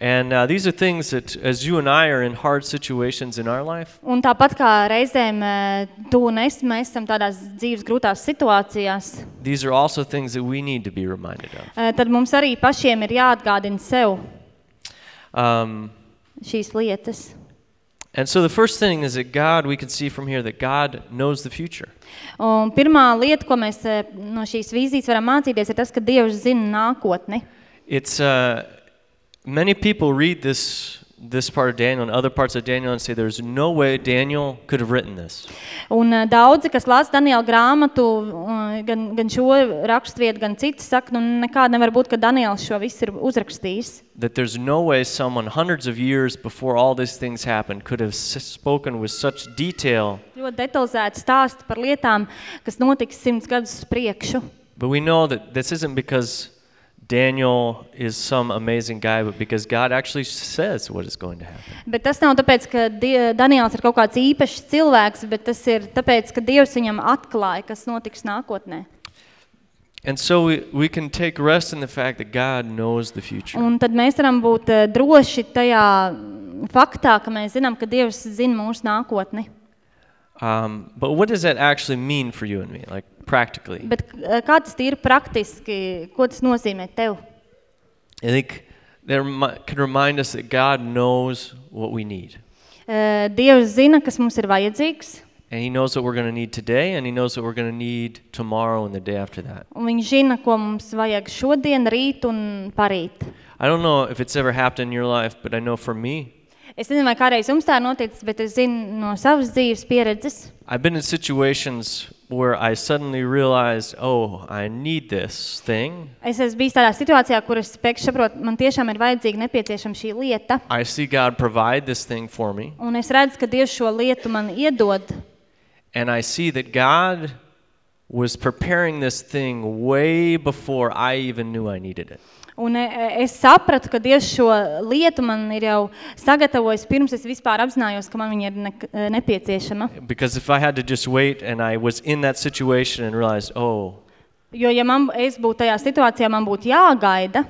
And uh, these are things that, as you and I are in hard situations in our life, Un tāpat kā reizēm eh, tu un es, mēs esam tādās dzīves grūtās situācijās, these are also things that we need to be reminded of. eh, tad mums arī pašiem ir jāatgādina sev Um, šīs lietas. and so the first thing is that God, we can see from here that God knows the future. Un pirmā lieta, ko mēs eh, no šīs vīzītes varam mācīties, ir tas, ka Dievs zina nākotni. It's uh, many people read this this part of Daniel and other parts of Daniel and say there's no way Daniel could have written this. Un eh, daudzi, kas lasa Daniela grāmatu, eh, gan, gan šo raksturvietu, gan citas, saka, nu nekāda nevar būt, ka Daniels šo visu ir uzrakstījis. That there's no way someone hundreds of years before all these things happened could have s- spoken with such detail. Ļoti detalizēti stāsti par lietām, kas notiks simts gadus uz priekšu. But we know that this isn't because Daniel is some amazing guy, but because God actually says what is going to happen. Bet tas nav tāpēc, ka Die- Daniels ir kaut kāds īpašs cilvēks, bet tas ir tāpēc, ka Dievs viņam atklāja, kas notiks nākotnē. And so we, we can take rest in the fact that God knows the future. Un tad mēs varam būt eh, droši tajā mm, faktā, ka mēs zinām, ka Dievs zina mūsu nākotni. Um, but what does that actually mean for you and me, like practically? Bet eh, kā tas ir praktiski, ko tas nozīmē tev? I think that can remind us that God knows what we need. Eh, Dievs zina, kas mums ir vajadzīgs, And He knows what we're going to need today, and He knows what we're going to need tomorrow and the day after that. un Viņš zina, ko mums vajag šodien, rīt un parīt. I don't know if it's ever happened in your life, but I know for me, Es nezinu, vai kādreiz jums tā ir noticis, bet es zinu no savas dzīves pieredzes. I've been in situations where I suddenly realized, oh, I need this thing. Es esmu bijis tādā situācijā, kur es pēkšņi saprotu, man tiešām ir vajadzīga nepieciešama šī lieta. I see God provide this thing for me, Un es redzu, ka Dievs šo lietu man iedod. and I see that God was preparing this thing way before I even knew I needed it. Un e- e- es sapratu, ka Dievs šo lietu man ir jau sagatavojis pirms es vispār apzinājos, ka man viņa ir ne e, nepieciešama. Because if I had to just wait and I was in that situation and realized, oh, Jo, ja man, es būtu tajā situācijā, man būtu jāgaida,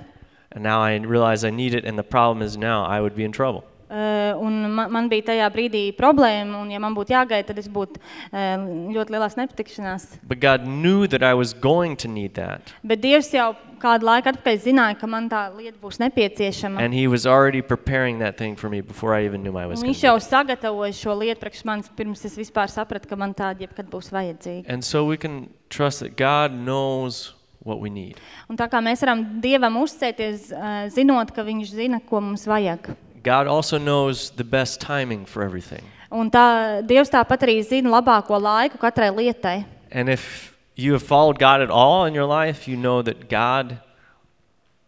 and now I realize I need it, and the problem is now I would be in trouble. Uh, un man, man bija tajā brīdī problēma, un ja man būtu jāgaida, tad es būtu uh, ļoti lielās nepatikšanās. But God knew that I was going to need that, Bet Dievs jau kādu laiku atpakaļ zināja, ka man tā lieta būs nepieciešama. and He was already preparing that thing for me before I even knew I was going viņš to. jau sagatavoja šo lietu priekš manis, pirms es vispār sapratu, ka man tāda jebkad būs vajadzīga. And so we can trust that God knows what we need. Un tā kā mēs varam Dievam uzticēties, uh, zinot, ka Viņš zina, ko mums vajag. God also knows the best timing for everything. Un tā, Dievs tāpat arī zina labāko laiku katrai lietai. And if you have followed God at all in your life, you know that God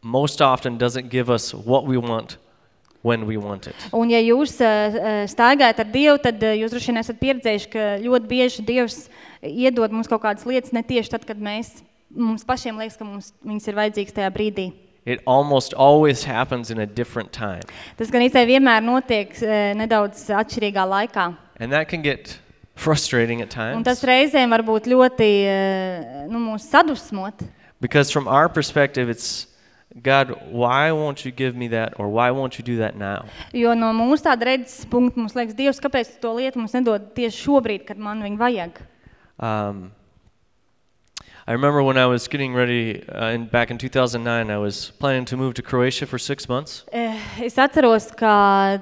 most often doesn't give us what we want when we want it. Un ja jūs uh, staigājat ar Dievu, tad uh, jūs droši vien esat pieredzējuši, ka ļoti bieži Dievs iedod mums kaut kādas lietas ne tieši tad, kad mēs, mums pašiem liekas, ka mums viņas ir vajadzīgas tajā brīdī. It almost always happens in a different time. Tas gan īstenībā vienmēr notiek uh, nedaudz atšķirīgā laikā. And that can get frustrating at Un times. tas reizēm var būt ļoti uh, nu, mūs sadusmot. Because from our perspective, it's God, why won't you give me that? Or why won't you do that now? Jo no mūsu tāda redzes punkta mums liekas, Dievs, kāpēc tu to lietu mums nedod tieši šobrīd, kad man viņu vajag? Um, I remember when I was getting ready uh, in, back in 2009, I was planning to move to Croatia for six months. Eh, Es atceros, ka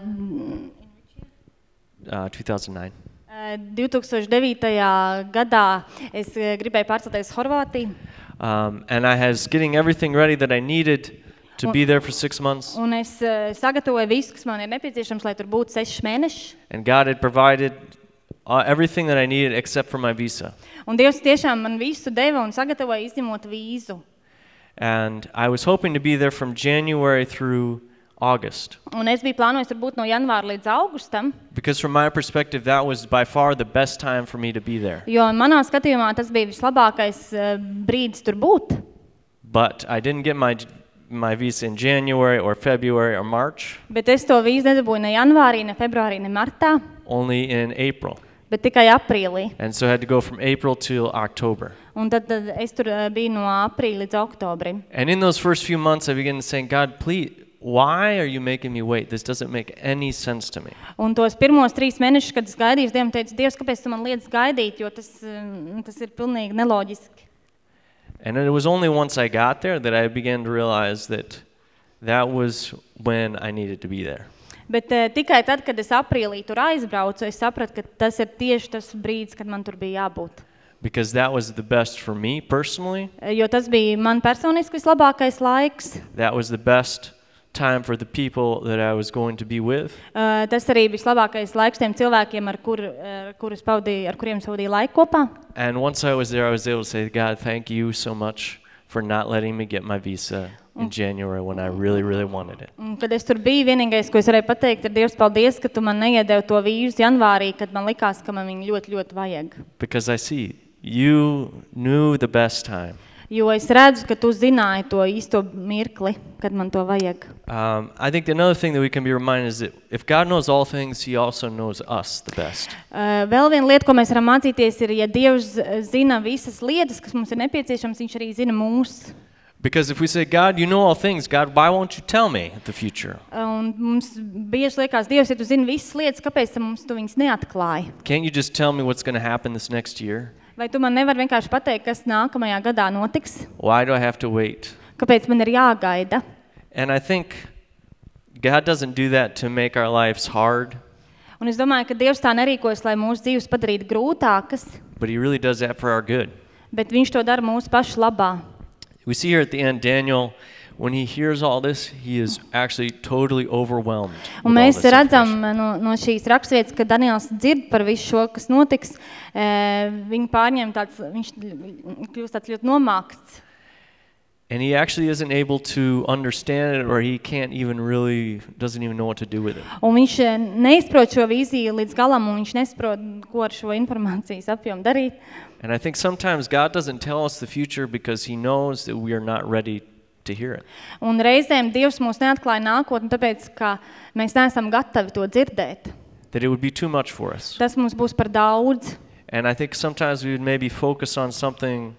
Uh, 2009. eh, 2009. gadā es eh, gribēju pārcelties Horvātiju. Um, and I was getting everything ready that I needed to be there for six months. Un es eh, sagatavoju visu, kas man ir nepieciešams, lai tur būtu sešas mēnešus. And God had provided uh, everything that I needed except for my visa. Un Dievs tiešām man visu deva un sagatavoja izņemot vīzu. And I was hoping to be there from January through August. Un es biju plānojis tur būt no janvāra līdz augustam, Because from my perspective, that was by far the best time for me to be there. jo manā skatījumā tas bija vislabākais eh, brīdis tur būt. But I didn't get my, my visa in January or February or March, Bet es to vīzu nedabūju ne janvārī, ne februārī, ne martā, only in April. Bet tikai aprīlī. And so I had to go from April till October. Un tad, tad es tur eh, biju no aprīļa līdz oktobrim. And in those first few months, I began to say, God, please, why are you making me wait? This doesn't make any sense to me. Un tos pirmos trīs mēnešus, kad es gaidīju, es Dievam teicu, Dievs, kāpēc tu man lietas gaidīt, jo tas, eh, tas ir pilnīgi neloģiski. And it was only once I got there that I began to realize that that was when I needed to be there. Bet uh, tikai tad, kad es aprīlī tur aizbraucu, es sapratu, ka tas ir tieši tas brīdis, kad man tur bija jābūt. Because that was the best for me personally. Eh, Jo tas bija man personiski vislabākais laiks. That was the best time for the people that I was going to be with. Uh, tas arī bija vislabākais laiks tiem cilvēkiem, ar, kur, uh, kurus pavadīju, ar kuriem es pavadīju laiku kopā. And once I was there, I was able to say, God, thank you so much for not letting me get my visa in January when I really, really wanted it. Un, kad es tur biju, vienīgais, ko es varēju pateikt, ir Dievs, paldies, ka tu man neiedevi to vīzu janvārī, kad man likās, ka man viņu ļoti, ļoti vajag. Because I see you knew the best time. Jo es redzu, ka tu zināji to īsto mirkli, kad man to vajag. Um, I think another thing that we can be reminded is that if God knows all things, He also knows us the best. Uh, vēl viena lieta, ko mēs varam mācīties, ir, ja Dievs uh, zina visas lietas, kas mums ir nepieciešamas, Viņš arī zina mūsu. Because if we say, God, you know all things, God, why won't you tell me the future? Uh, un mums bieži liekas, Dievs, ja tu zini visas lietas, kāpēc tad mums tu viņas neatklāji? Can't you just tell me what's going to happen this next year? Vai tu man nevari vienkārši pateikt, kas nākamajā gadā notiks? Why do I have to wait? Kāpēc man ir jāgaida? And I think God doesn't do that to make our lives hard, Un es domāju, ka Dievs tā nerīkojas, lai mūsu dzīves padarītu grūtākas, but He really does that for our good. bet Viņš to dara mūsu pašu labā. We see here at the end, Daniel, when he hears all this, he is actually totally overwhelmed. Un with all mēs this redzam information. no, no šīs raksturvietas, ka Daniels dzird par visu šo, kas notiks. E, Viņu pārņem tāds, viņš kļūst tāds ļoti nomākts. And he actually isn't able to understand it, or he can't even really, doesn't even know what to do with it. Un viņš e, neizprot šo vīziju līdz galam, un viņš nesaprot, ko ar šo informācijas apjomu darīt. And I think sometimes God doesn't tell us the future because he knows that we are not ready to hear it. Un reizēm Dievs mūs neatklāja nākotni, tāpēc, ka mēs neesam gatavi to dzirdēt. That it would be too much for us. Tas mums būs par daudz. And I think sometimes we would maybe focus on something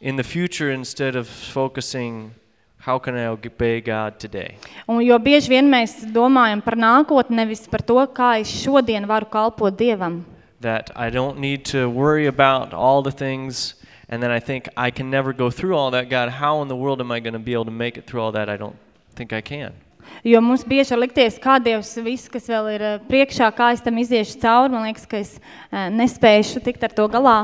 in the future instead of focusing how can I obey God today. Un, jo bieži vien mēs domājam par nākotni, nevis par to, kā es šodien varu kalpot Dievam. That I don't need to worry about all the things and then I think I can never go through all that. God, how in the world am I going to be able to make it through all that? I don't think I can. Jo mums bieži var likties, kā Dievs viss, kas vēl ir eh, priekšā, kā es tam iziešu cauri, man liekas, ka es eh, nespēšu tikt ar to galā.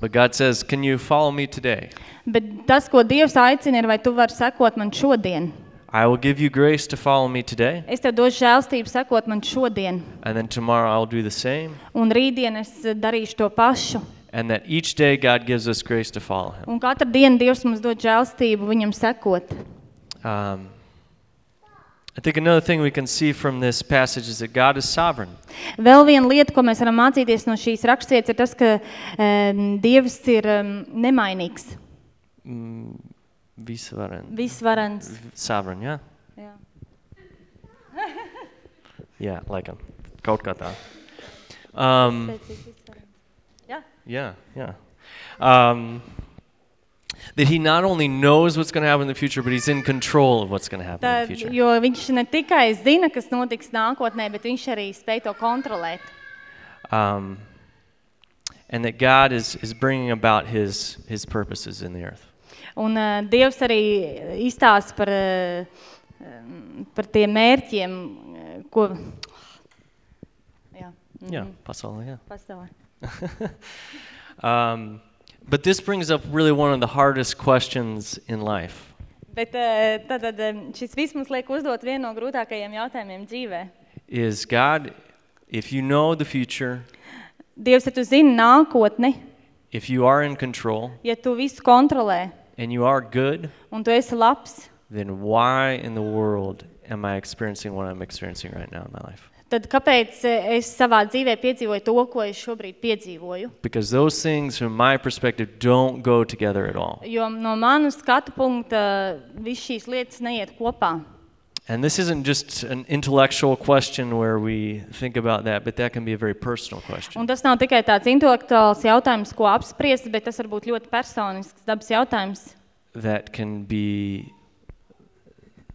But God says, Can you follow me today? Bet tas, ko Dievs aicina, ir, vai tu vari sekot man šodien. I will give you grace to follow me today, Es tev došu žēlstību sekot man šodien, and then tomorrow I'll do the same. un rītdien es eh, darīšu to pašu. And that each day God gives us grace to follow Him. Un katru dienu Dievs mums dod žēlstību viņam sekot. Um, I think another thing we can see from this passage is that God is sovereign. Vēl viena lieta, ko mēs varam mācīties no šīs raksturvietas, ir tas, ka um, Dievs ir um, nemainīgs, Mm, visvaran. visvarens. Sovereign, yeah? Jā. Yeah, like him. Kaut kā tā. Um, Jā. yeah, yeah. Um, that he not only knows what's going to happen in the future, but he's in control of what's going to happen in the future. jo viņš ne tikai zina, kas notiks nākotnē, bet viņš arī spēj to kontrolēt. Um, and that God is, is bringing about his, his purposes in the earth. Un uh, Dievs arī izstāsta par, uh, um, par tiem mērķiem, uh, ko... Jā, Yeah, pasaulē, yeah. pasaulē. [LAUGHS] Um, but this brings up really one of the hardest questions in life. Bet uh, tad, tad um, šis liek uzdot vienu no grūtākajiem jautājumiem dzīvē. Is God, if you know the future, Dievs, ja tu zini nākotni, if you are in control, ja tu visu kontrolē and you are good, un tu esi labs, then why in the world am I experiencing what I'm experiencing right now in my life? Tad kāpēc eh, es savā dzīvē piedzīvoju to, ko es šobrīd piedzīvoju? Because those things, from my perspective, don't go together at all. Jo no manas skatu punkta viss šīs lietas neiet kopā. And this isn't just an intellectual question where we think about that, but that can be a very personal question. Un tas nav tikai tāds intelektuāls jautājums, ko apspriest, bet tas var būt ļoti personisks dabas jautājums, That can be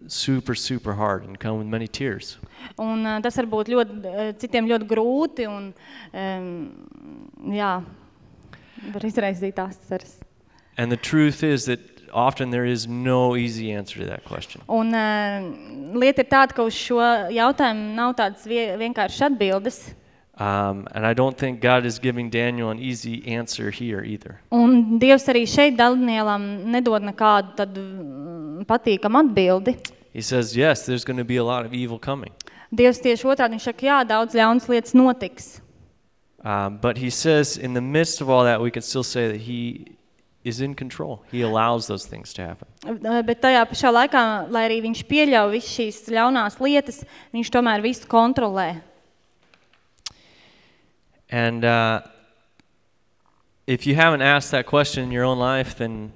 super, super hard and come with many tears. Un uh, tas var būt ļoti, uh, citiem ļoti grūti un, um, jā, var izraisīt asaras. And the truth is that often there is no easy answer to that question. Un uh, lieta ir tāda, ka uz šo jautājumu nav tādas vie vienkāršas atbildes. Um, and I don't think God is giving Daniel an easy answer here either. Un Dievs arī šeit Danielam nedod nekādu tādu mm, patīkamu atbildi. He says, yes, there's going to be a lot of evil coming. Dievs tieši otrādi viņš saka, jā, daudz ļaunas lietas notiks. Um, but he says, in the midst of all that, we can still say that he is in control. He allows those things to happen. Uh, Bet tajā pašā laikā, lai arī viņš pieļauj visas šīs ļaunās lietas, viņš tomēr visu kontrolē. And uh, if you haven't asked that question in your own life, then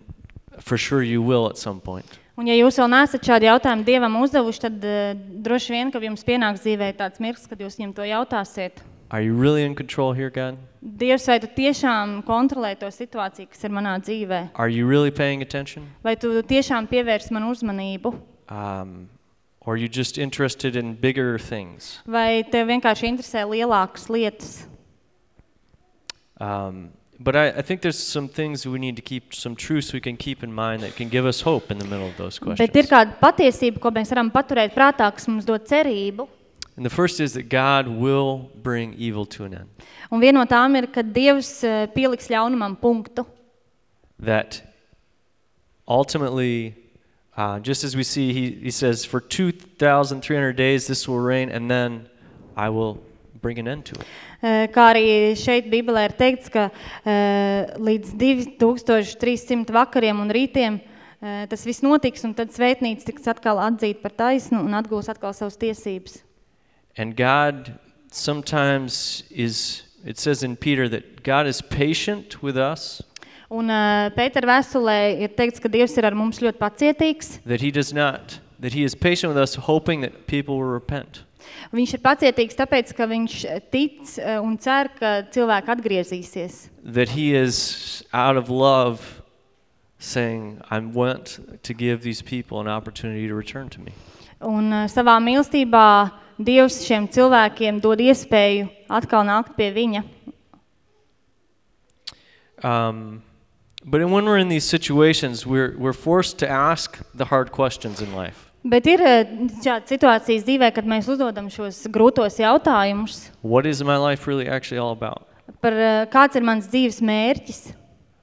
for sure you will at some point. Un ja jūs vēl neesat šādu jautājumu Dievam uzdevuši, tad uh, droši vien, ka jums pienāks dzīvē tāds mirklis, kad jūs viņam to jautāsiet. Are you really in control here, God? Dievs, vai tu tiešām kontrolē to situāciju, kas ir manā dzīvē? Are you really paying attention? Vai tu tiešām pievērsi man uzmanību? Um, or are you just interested in bigger things? Vai tev vienkārši interesē lielākas lietas? Um, but I, I think there's some things we need to keep, some truths we can keep in mind that can give us hope in the middle of those questions. Bet ir kāda patiesība, ko mēs varam paturēt prātā, kas mums dod cerību. And the first is that God will bring evil to an end. Un viena no tām ir, ka Dievs eh, pieliks ļaunumam punktu. That ultimately, uh, just as we see, he, he says, for 2,300 days this will rain, and then I will bring an end to it. Kā arī šeit Bībelē ir teikts, ka līdz 2300 vakariem un rītiem tas viss notiks, un tad svētnīca tiks atkal atzīt par taisnu un atgūs atkal savas tiesības. And God sometimes is, it says in Peter that God is patient with us, Un uh, Pētera vēstulē ir teikts, ka Dievs ir ar mums ļoti pacietīgs. that he does not, that he is patient with us, hoping that people will repent. Viņš ir pacietīgs tāpēc, ka viņš tic uh, un cer, ka cilvēki atgriezīsies. That he is out of love saying, I want to give these people an opportunity to return to me. Un uh, savā mīlestībā Dievs šiem cilvēkiem dod iespēju atkal nākt pie viņa. Um, but when we're in these situations, we're, we're forced to ask the hard questions in life. Bet ir uh, šādas situācijas dzīvē, kad mēs uzdodam šos grūtos jautājumus What is my life really actually all about? par uh, kāds ir mans dzīves mērķis,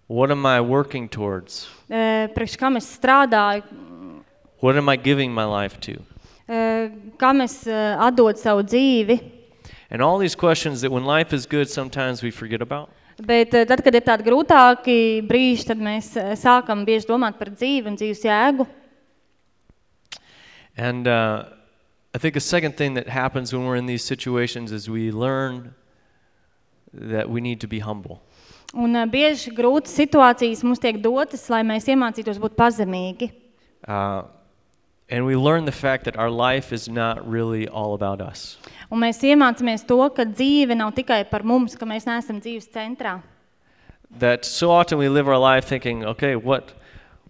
What am I working towards? uh, priekš kam es strādāju, What am I giving my life to? kam es atdodu savu dzīvi. And all these questions that when life is good, sometimes we forget about. Bet tad, kad ir tādi grūtāki brīži, tad mēs sākam bieži domāt par dzīvi un dzīves jēgu. And uh, I think a second thing that happens when we're in these situations is we learn that we need to be humble. Un uh, bieži grūtas situācijas mums tiek dotas, lai mēs iemācītos būt pazemīgi. Uh, and we learn the fact that our life is not really all about us. Un mēs iemācāmies to, ka dzīve nav tikai par mums, ka mēs neesam dzīves centrā. That so often we live our life thinking, okay, what,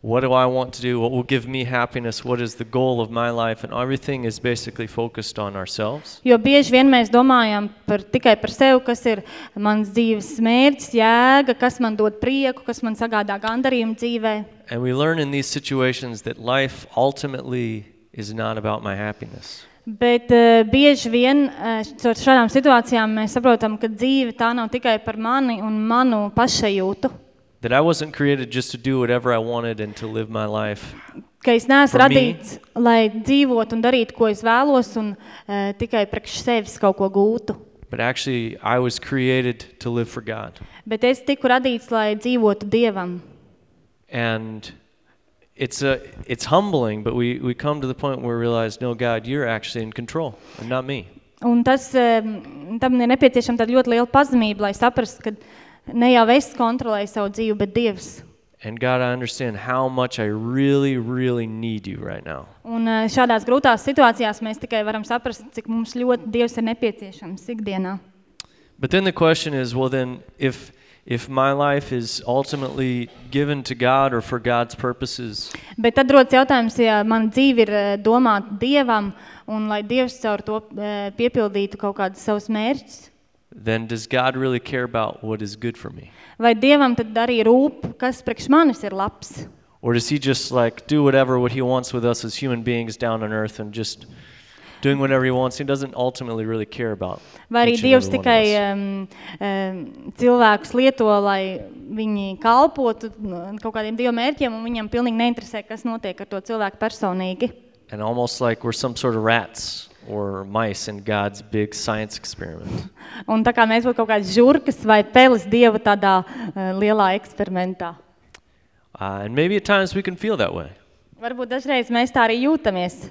what do I want to do? What will give me happiness? What is the goal of my life? And everything is basically focused on ourselves. Jo bieži vien mēs domājam par, tikai par sevi, kas ir mans dzīves mērķis, jēga, kas man dod prieku, kas man sagādā gandarījumu dzīvē. And we learn in these situations that life ultimately is not about my happiness. Bet uh, bieži vien uh, caur šādām situācijām mēs saprotam, ka dzīve tā nav tikai par mani un manu pašajūtu. That I wasn't created just to do whatever I wanted and to live my life. Ka es neesmu For me. radīts, lai dzīvotu un darītu, ko es vēlos, un uh, tikai priekš sevis kaut ko gūtu. But actually, I was created to live for God. Bet es tiku radīts, lai dzīvotu Dievam. And it's, a, it's humbling, but we, we come to the point where we realize, no, God, you're actually in control and not me. Un tas, um, tam ir nepieciešama tāda ļoti liela pazemība, lai saprastu, ka ne jau es kontrolēju savu dzīvi, bet Dievs. And God, I understand how much I really, really need you right now. Un uh, šādās grūtās situācijās mēs tikai varam saprast, cik mums ļoti Dievs ir nepieciešams ikdienā. But then the question is, well, then, if, if my life is ultimately given to God or for God's purposes, Bet tad rodas jautājums, ja mana dzīve ir eh, domāta Dievam, un lai Dievs caur to eh, piepildītu kaut kādus savus mērķus, then does God really care about what is good for me? vai Dievam tad arī rūp, kas priekš manis ir labs? Or does he just like do whatever what he wants with us as human beings down on earth and just doing whatever he wants? He doesn't ultimately really care about. Vai arī Dievs every one of tikai um, um, cilvēkus lieto, lai viņi kalpotu kaut kādiem Dieva mērķiem, un viņam pilnīgi neinteresē, kas notiek ar to cilvēku personīgi. And almost like we're some sort of rats or mice in God's big science experiment. [LAUGHS] Un tā kā mēs būtu kaut kāds žurkas vai pelis Dieva tādā uh, lielā eksperimentā. Uh, and maybe at times we can feel that way. Varbūt dažreiz mēs tā arī jūtamies.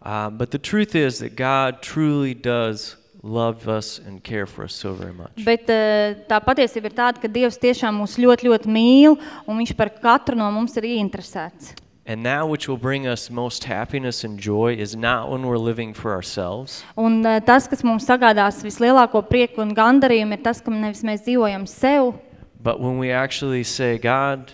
Uh, but the truth is that God truly does love us and care for us so very much. Bet uh, tā patiesība ir tāda, ka Dievs tiešām mūs ļoti, ļoti mīl, un Viņš par katru no mums ir ieinteresēts. And that which will bring us most happiness and joy is not when we're living for ourselves, Un uh, tas, kas mums sagādās vislielāko prieku un gandarījumu, ir tas, ka nevis mēs dzīvojam sev, but when we actually say, God,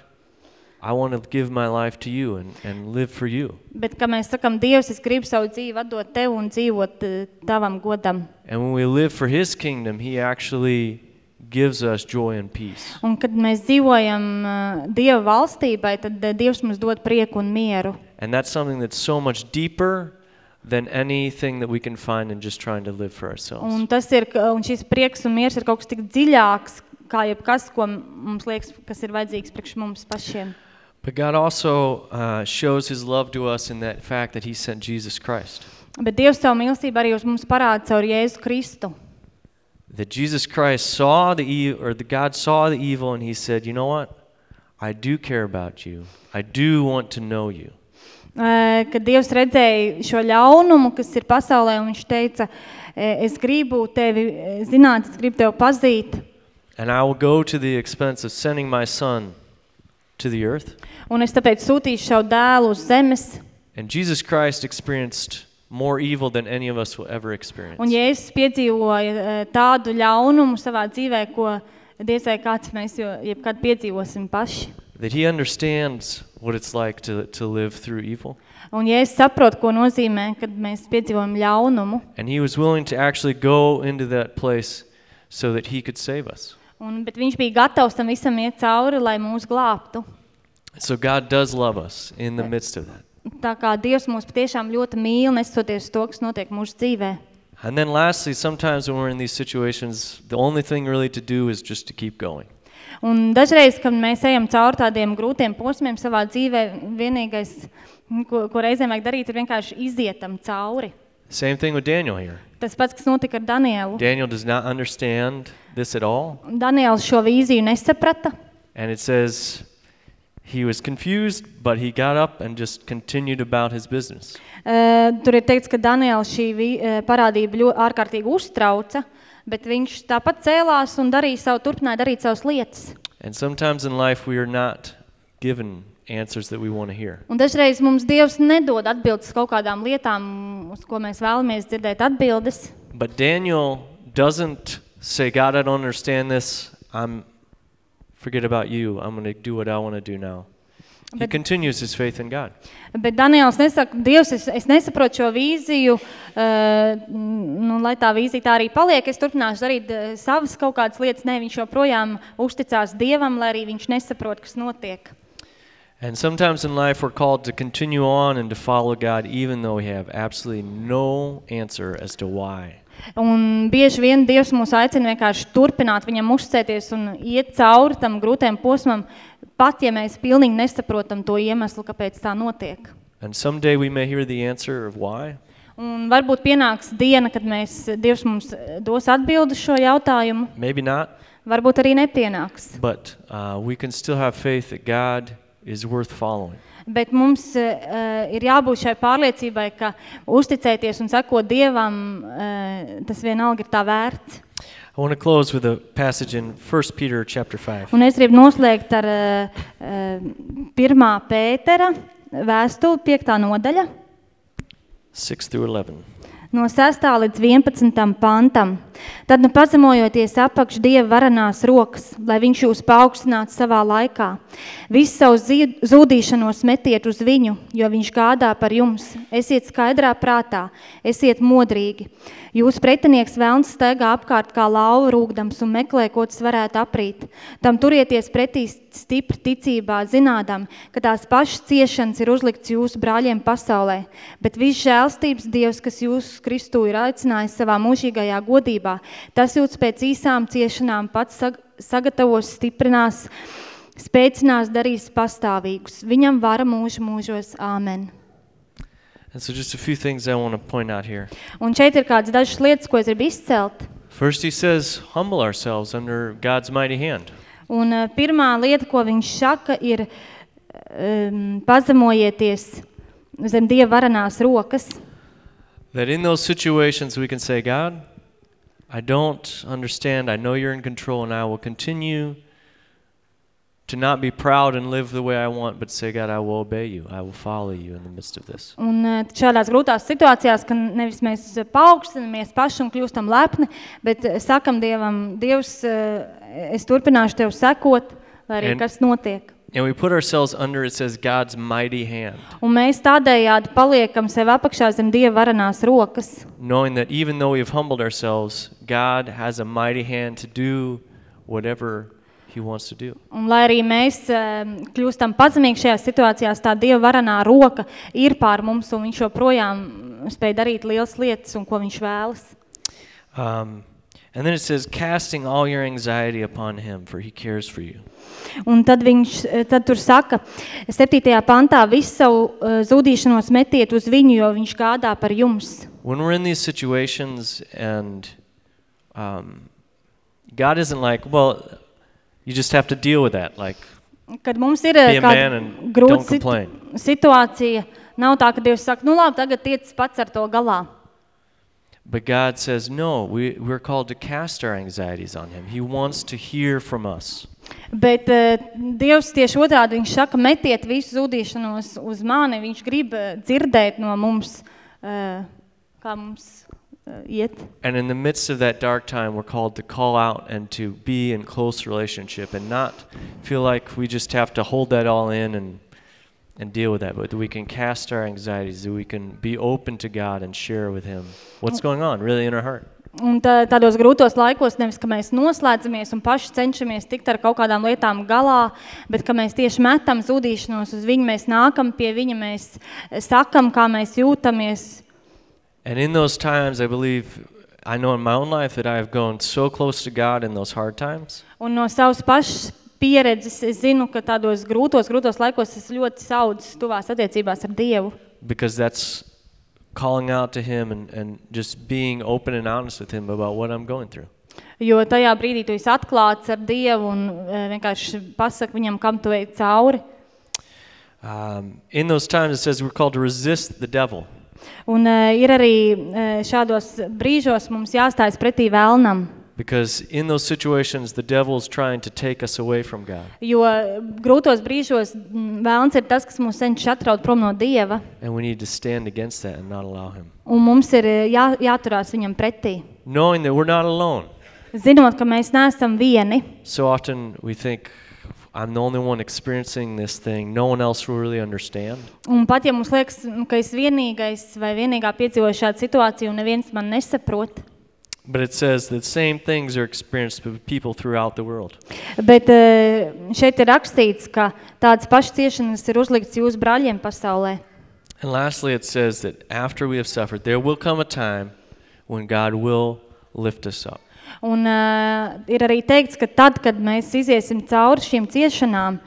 I want to give my life to you and, and live for you. bet ka mēs sakam, Dievs, es gribu savu dzīvi atdot Tev un dzīvot uh, Tavam godam. And when we live for His kingdom, He actually gives us joy and peace. Un kad mēs dzīvojam uh, Dieva valstībai, tad uh, Dievs mums dod prieku un mieru. And that's something that's so much deeper than anything that we can find in just trying to live for ourselves. Un, tas ir, un šis prieks un miers ir kaut kas tik dziļāks, kā jebkas, ko mums liekas, kas ir vajadzīgs priekš mums pašiem. But God also uh, shows His love to us in that fact that He sent Jesus Christ. Bet Dievs savu mīlestību arī uz mums parāda caur Jēzu Kristu. That Jesus Christ saw the evil, or the God saw the evil, and He said, "You know what? I do care about you. I do want to know you." Kad Dievs redzēja šo ļaunumu, kas ir pasaulē, un viņš teica, es gribu tevi zināt, es gribu tevi pazīt, And I will go to the expense of sending my son to the earth. un es tāpēc sūtīšu savu dēlu uz zemes. And Jesus Christ experienced more evil than any of us will ever experience. Un Jēzus piedzīvoja tādu ļaunumu savā dzīvē, ko vai kāds mēs jebkad piedzīvosim paši. That he understands what it's like to, to live through evil. Un Jēzus saprot, ko nozīmē, kad mēs piedzīvojam ļaunumu. And he was willing to actually go into that place so that he could save us. Un, bet viņš bija gatavs tam visam iet cauri, lai mūs glābtu. So God does love us in the midst of that. Tā kā Dievs mūs patiešām ļoti mīl, nesoties to, kas notiek mūsu dzīvē. And then lastly, sometimes when we're in these situations, the only thing really to do is just to keep going. Un dažreiz, kad mēs ejam cauri tādiem grūtiem posmiem savā dzīvē, vienīgais, ko, ko reizēm vajag darīt, ir vienkārši iziet tam cauri. Same thing with Daniel here. Tas pats, kas notika ar Danielu. Daniel does not understand this at all. Daniels šo vīziju nesaprata, And it says he was confused, but he got up and just continued about his business. Uh, tur ir teikts, ka Daniels šī vi, uh, parādība ļoti ārkārtīgi uztrauca, bet viņš tāpat cēlās un darīja savu, turpināja darīt savas lietas. And sometimes in life we are not given answers that we want to hear. Un dažreiz mums Dievs nedod atbildes uz kaut kādām lietām, uz ko mēs vēlamies dzirdēt atbildes. But Daniel doesn't say, God, I don't understand this. I'm forget about you. I'm going to do what I want to do now. He Bet- continues his faith in God. Bet Daniels nesaka, Dievs, es, es nesaprotu šo vīziju, uh, nu, lai tā vīzija tā arī paliek, es turpināšu darīt uh, savas kaut kādas lietas, ne, viņš joprojām uzticās Dievam, lai arī viņš nesaprot, kas notiek. And sometimes in life we're called to continue on and to follow God even though we have absolutely no answer as to why. Un bieži vien Dievs mūs aicina vienkārši turpināt viņam uzticēties un iet cauri tam grūtajam posmam, pat ja mēs pilnīgi nesaprotam to iemeslu, kāpēc tā notiek. And someday we may hear the answer of why, Un varbūt pienāks diena, kad mēs, Dievs mums dos atbildi šo jautājumu, maybe not, varbūt arī nepienāks. but uh, we can still have faith that God is worth following. Bet mums uh, ir jābūt šai pārliecībai, ka uzticēties un sekot Dievam, uh, tas vienalga ir tā vērts. I want to close with a passage in 1 Peter chapter 5. Un es gribu noslēgt ar uh, uh, 1. Pētera vēstuli, 5. nodaļa, 6 through 11. No 6. līdz 11. pantam. Tad, nu pazemojoties apakš Dieva varanās rokas, lai viņš jūs paaugstinātu savā laikā. Visu savu zūdīšanos metiet uz viņu, jo viņš gādā par jums. Esiet skaidrā prātā, esiet modrīgi. Jūs pretinieks vēlns staigā apkārt kā lauva rūgdams un meklē, ko tas varētu aprīt. Tam turieties pretī stipri ticībā, zinādam, ka tās pašas ciešanas ir uzlikts jūsu brāļiem pasaulē, bet viss žēlstības Dievs, kas jūs Kristu ir aicinājis savā mūžīgajā godībā, tas jūtas pēc īsām ciešanām pats sag sagatavos, stiprinās, spēcinās, darīs pastāvīgus. Viņam vara mūža mūžos. Āmen. And so just a few things I want to point out here. Un šeit ir kādas dažas lietas, ko es gribu izcelt. First, he says, humble ourselves under God's mighty hand. Un uh, pirmā lieta, ko viņš saka, ir um, pazemojieties zem Dieva varanās rokas. That in those situations we can say, God, I don't understand. I know you're in control, and I will continue to not be proud and live the way I want, but say, God, I will obey you. I will follow you in the midst of this. Un uh, šādās grūtās situācijās, kad nevis mēs paaugstinamies paši un kļūstam lepni, bet uh, sakam Dievam, Dievs, es turpināšu Tev sekot, lai arī And- kas notiek. And we put ourselves under, it says, God's mighty hand, Un mēs tādējādi paliekam sev apakšā zem Dieva varanās rokas. knowing that even though we've humbled ourselves, God has a mighty hand to do whatever he wants to do. Un lai arī mēs um, kļūstam pazemīgi šajās situācijās, tā Dieva varanā roka ir pār mums, un Viņš joprojām spēj darīt lielas lietas, un ko Viņš vēlas. Um, and then it says, casting all your anxiety upon him, for he cares for you. Un tad viņš eh, tad tur saka, 7. pantā, visu savu uh, zudīšanos metiet uz viņu, jo viņš gādā par jums. When we're in these situations and um, God isn't like, well, you just have to deal with that. Like, Kad mums ir eh, Be a man and grūta complain. situācija, nav tā, ka Dievs saka, nu labi, tagad tiec pats ar to galā. but God says, no, we, we're called to cast our anxieties on him. He wants to hear from us. Bet uh, Dievs tieši otrādi, viņš saka, metiet visu zudīšanos uz mani, viņš grib uh, dzirdēt no mums, uh, kā mums uh, iet. And in the midst of that dark time, we're called to call out and to be in close relationship and not feel like we just have to hold that all in and, and deal with that, but we can cast our anxieties, that we can be open to God and share with Him what's going on really in our heart. Un tā, tādos grūtos laikos nevis, ka mēs noslēdzamies un paši cenšamies tikt ar kaut kādām lietām galā, bet ka mēs tieši metam zudīšanos uz viņu, mēs nākam pie viņa, mēs sakam, kā mēs jūtamies. And in those times, I believe, I know in my own life that I've gone so close to God in those hard times. Un no savas pašas pieredzes es zinu, ka tādos grūtos, grūtos laikos es ļoti saudzes tuvās attiecībās ar Dievu. because that's calling out to him and, and just being open and honest with him about what I'm going through. Jo tajā brīdī tu esi atklāts ar Dievu un e, vienkārši pasaki viņam, kam tu ej cauri. Um, in those times, it says we're called to resist the devil. Un uh, ir arī uh, šādos brīžos mums jāstājas pretī vēlnam. Because in those situations, the devil is trying to take us away from God. Jo grūtos brīžos mm, vēlns ir tas, kas mūs cenšas atraut prom no Dieva. And we need to stand against that and not allow him. Un mums ir e, jā, jāturās viņam pretī. Knowing that we're not alone. Zinot, ka mēs neesam vieni. So often we think, I'm the only one experiencing this thing. No one else will really understand. Un pat ja mums liekas, nu, ka es vienīgais vai vienīgā piedzīvoju šādu situāciju un neviens man nesaprot, But it says that same things are experienced by people throughout the world. bet eh, šeit ir rakstīts, ka tādas pašas ciešanas ir uzlikts jūsu brāļiem pasaulē. And lastly, it says that after we have suffered, there will come a time when God will lift us up. Un uh, ir arī teikts, ka tad, kad mēs iziesim cauri šīm ciešanām,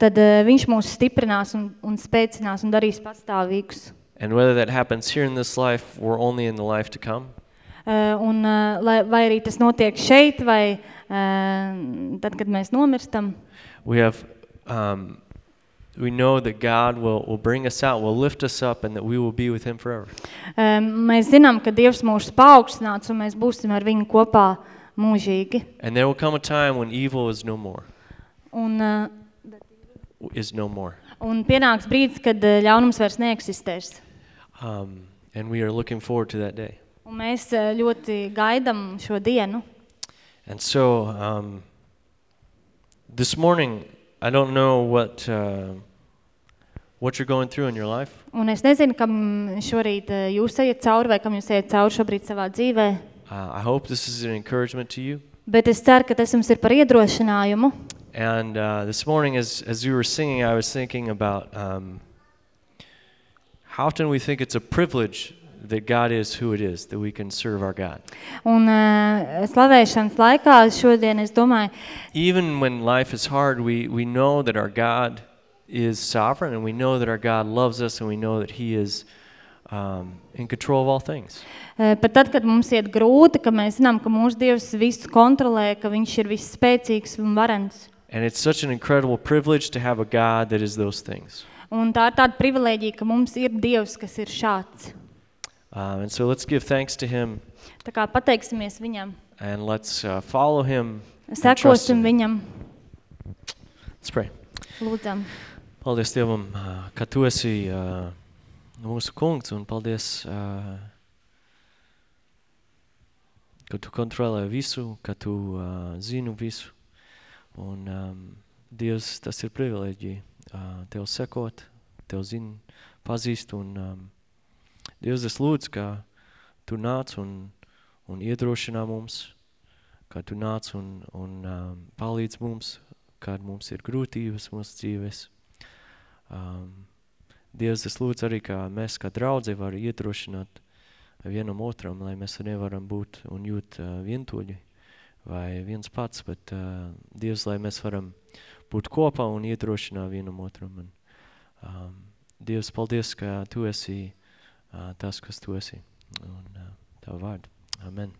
tad uh, viņš mūs stiprinās un, un spēcinās un darīs pastāvīgus. And whether that happens here in this life or only in the life to come, un, uh, lai, vai arī tas notiek šeit, vai uh, tad, kad mēs nomirstam, we have um, we know that God will, will bring us out, will lift us up, and that we will be with Him forever. um, mēs zinām, ka Dievs mūs paaugstināts un mēs būsim ar viņu kopā mūžīgi. And there will come a time when evil is no more, Un, uh, is no more. un pienāks brīdis, kad uh, ļaunums vairs neeksistēs. Um, and we are looking forward to that day. Un mēs uh, ļoti gaidam šo dienu. And so, um, this morning, I don't know what uh, what you're going through in your life, Un es nezinu, kam šorīt uh, jūs ejat cauri vai kam jūs ejat cauri šobrīd savā dzīvē, uh, I hope this is an encouragement to you. bet es ceru, ka tas jums ir par iedrošinājumu. And uh, this morning, as as you were singing, I was thinking about um, how often we think it's a privilege that God is who it is, that we can serve our God. Un uh, slavēšanas laikā šodien es domāju, Even when life is hard, we, we know that our God is sovereign, and we know that our God loves us, and we know that He is um, in control of all things. uh, pat tad, kad mums iet grūti, ka mēs zinām, ka mūsu Dievs visu kontrolē, ka viņš ir visspēcīgs un varens. And it's such an incredible privilege to have a God that is those things. Un tā ir tāda privilēģija, ka mums ir Dievs, kas ir šāds. Um, and so let's give thanks to Him Tā kā pateiksimies viņam, and let's uh, follow Him. and trust sekosim him. viņam, Let's pray. lūdzam. Paldies Dievam, uh, ka Tu esi uh, mūsu kungs, un paldies, uh, ka Tu kontrolē visu, ka Tu uh, zinu visu. Un um, Dievs, tas ir privileģija uh, Tev sekot, Tev zin, pazīst, un um, Dievs, es lūdzu, ka Tu nāc un, un iedrošinā mums, ka Tu nāc un, un um, palīdz mums, kad mums ir grūtības mūsu dzīves. Um, Dievs, es lūdzu arī, ka mēs kā draudzi var iedrošināt vienam otram, lai mēs nevaram būt un jūt uh, vientuļi vai viens pats, bet uh, Dievs, lai mēs varam būt kopā un iedrošināt vienam otram. Un, um, Dievs, paldies, ka Tu esi uh, tas, kas Tu esi. Un uh, Tavu vārdu. Amen.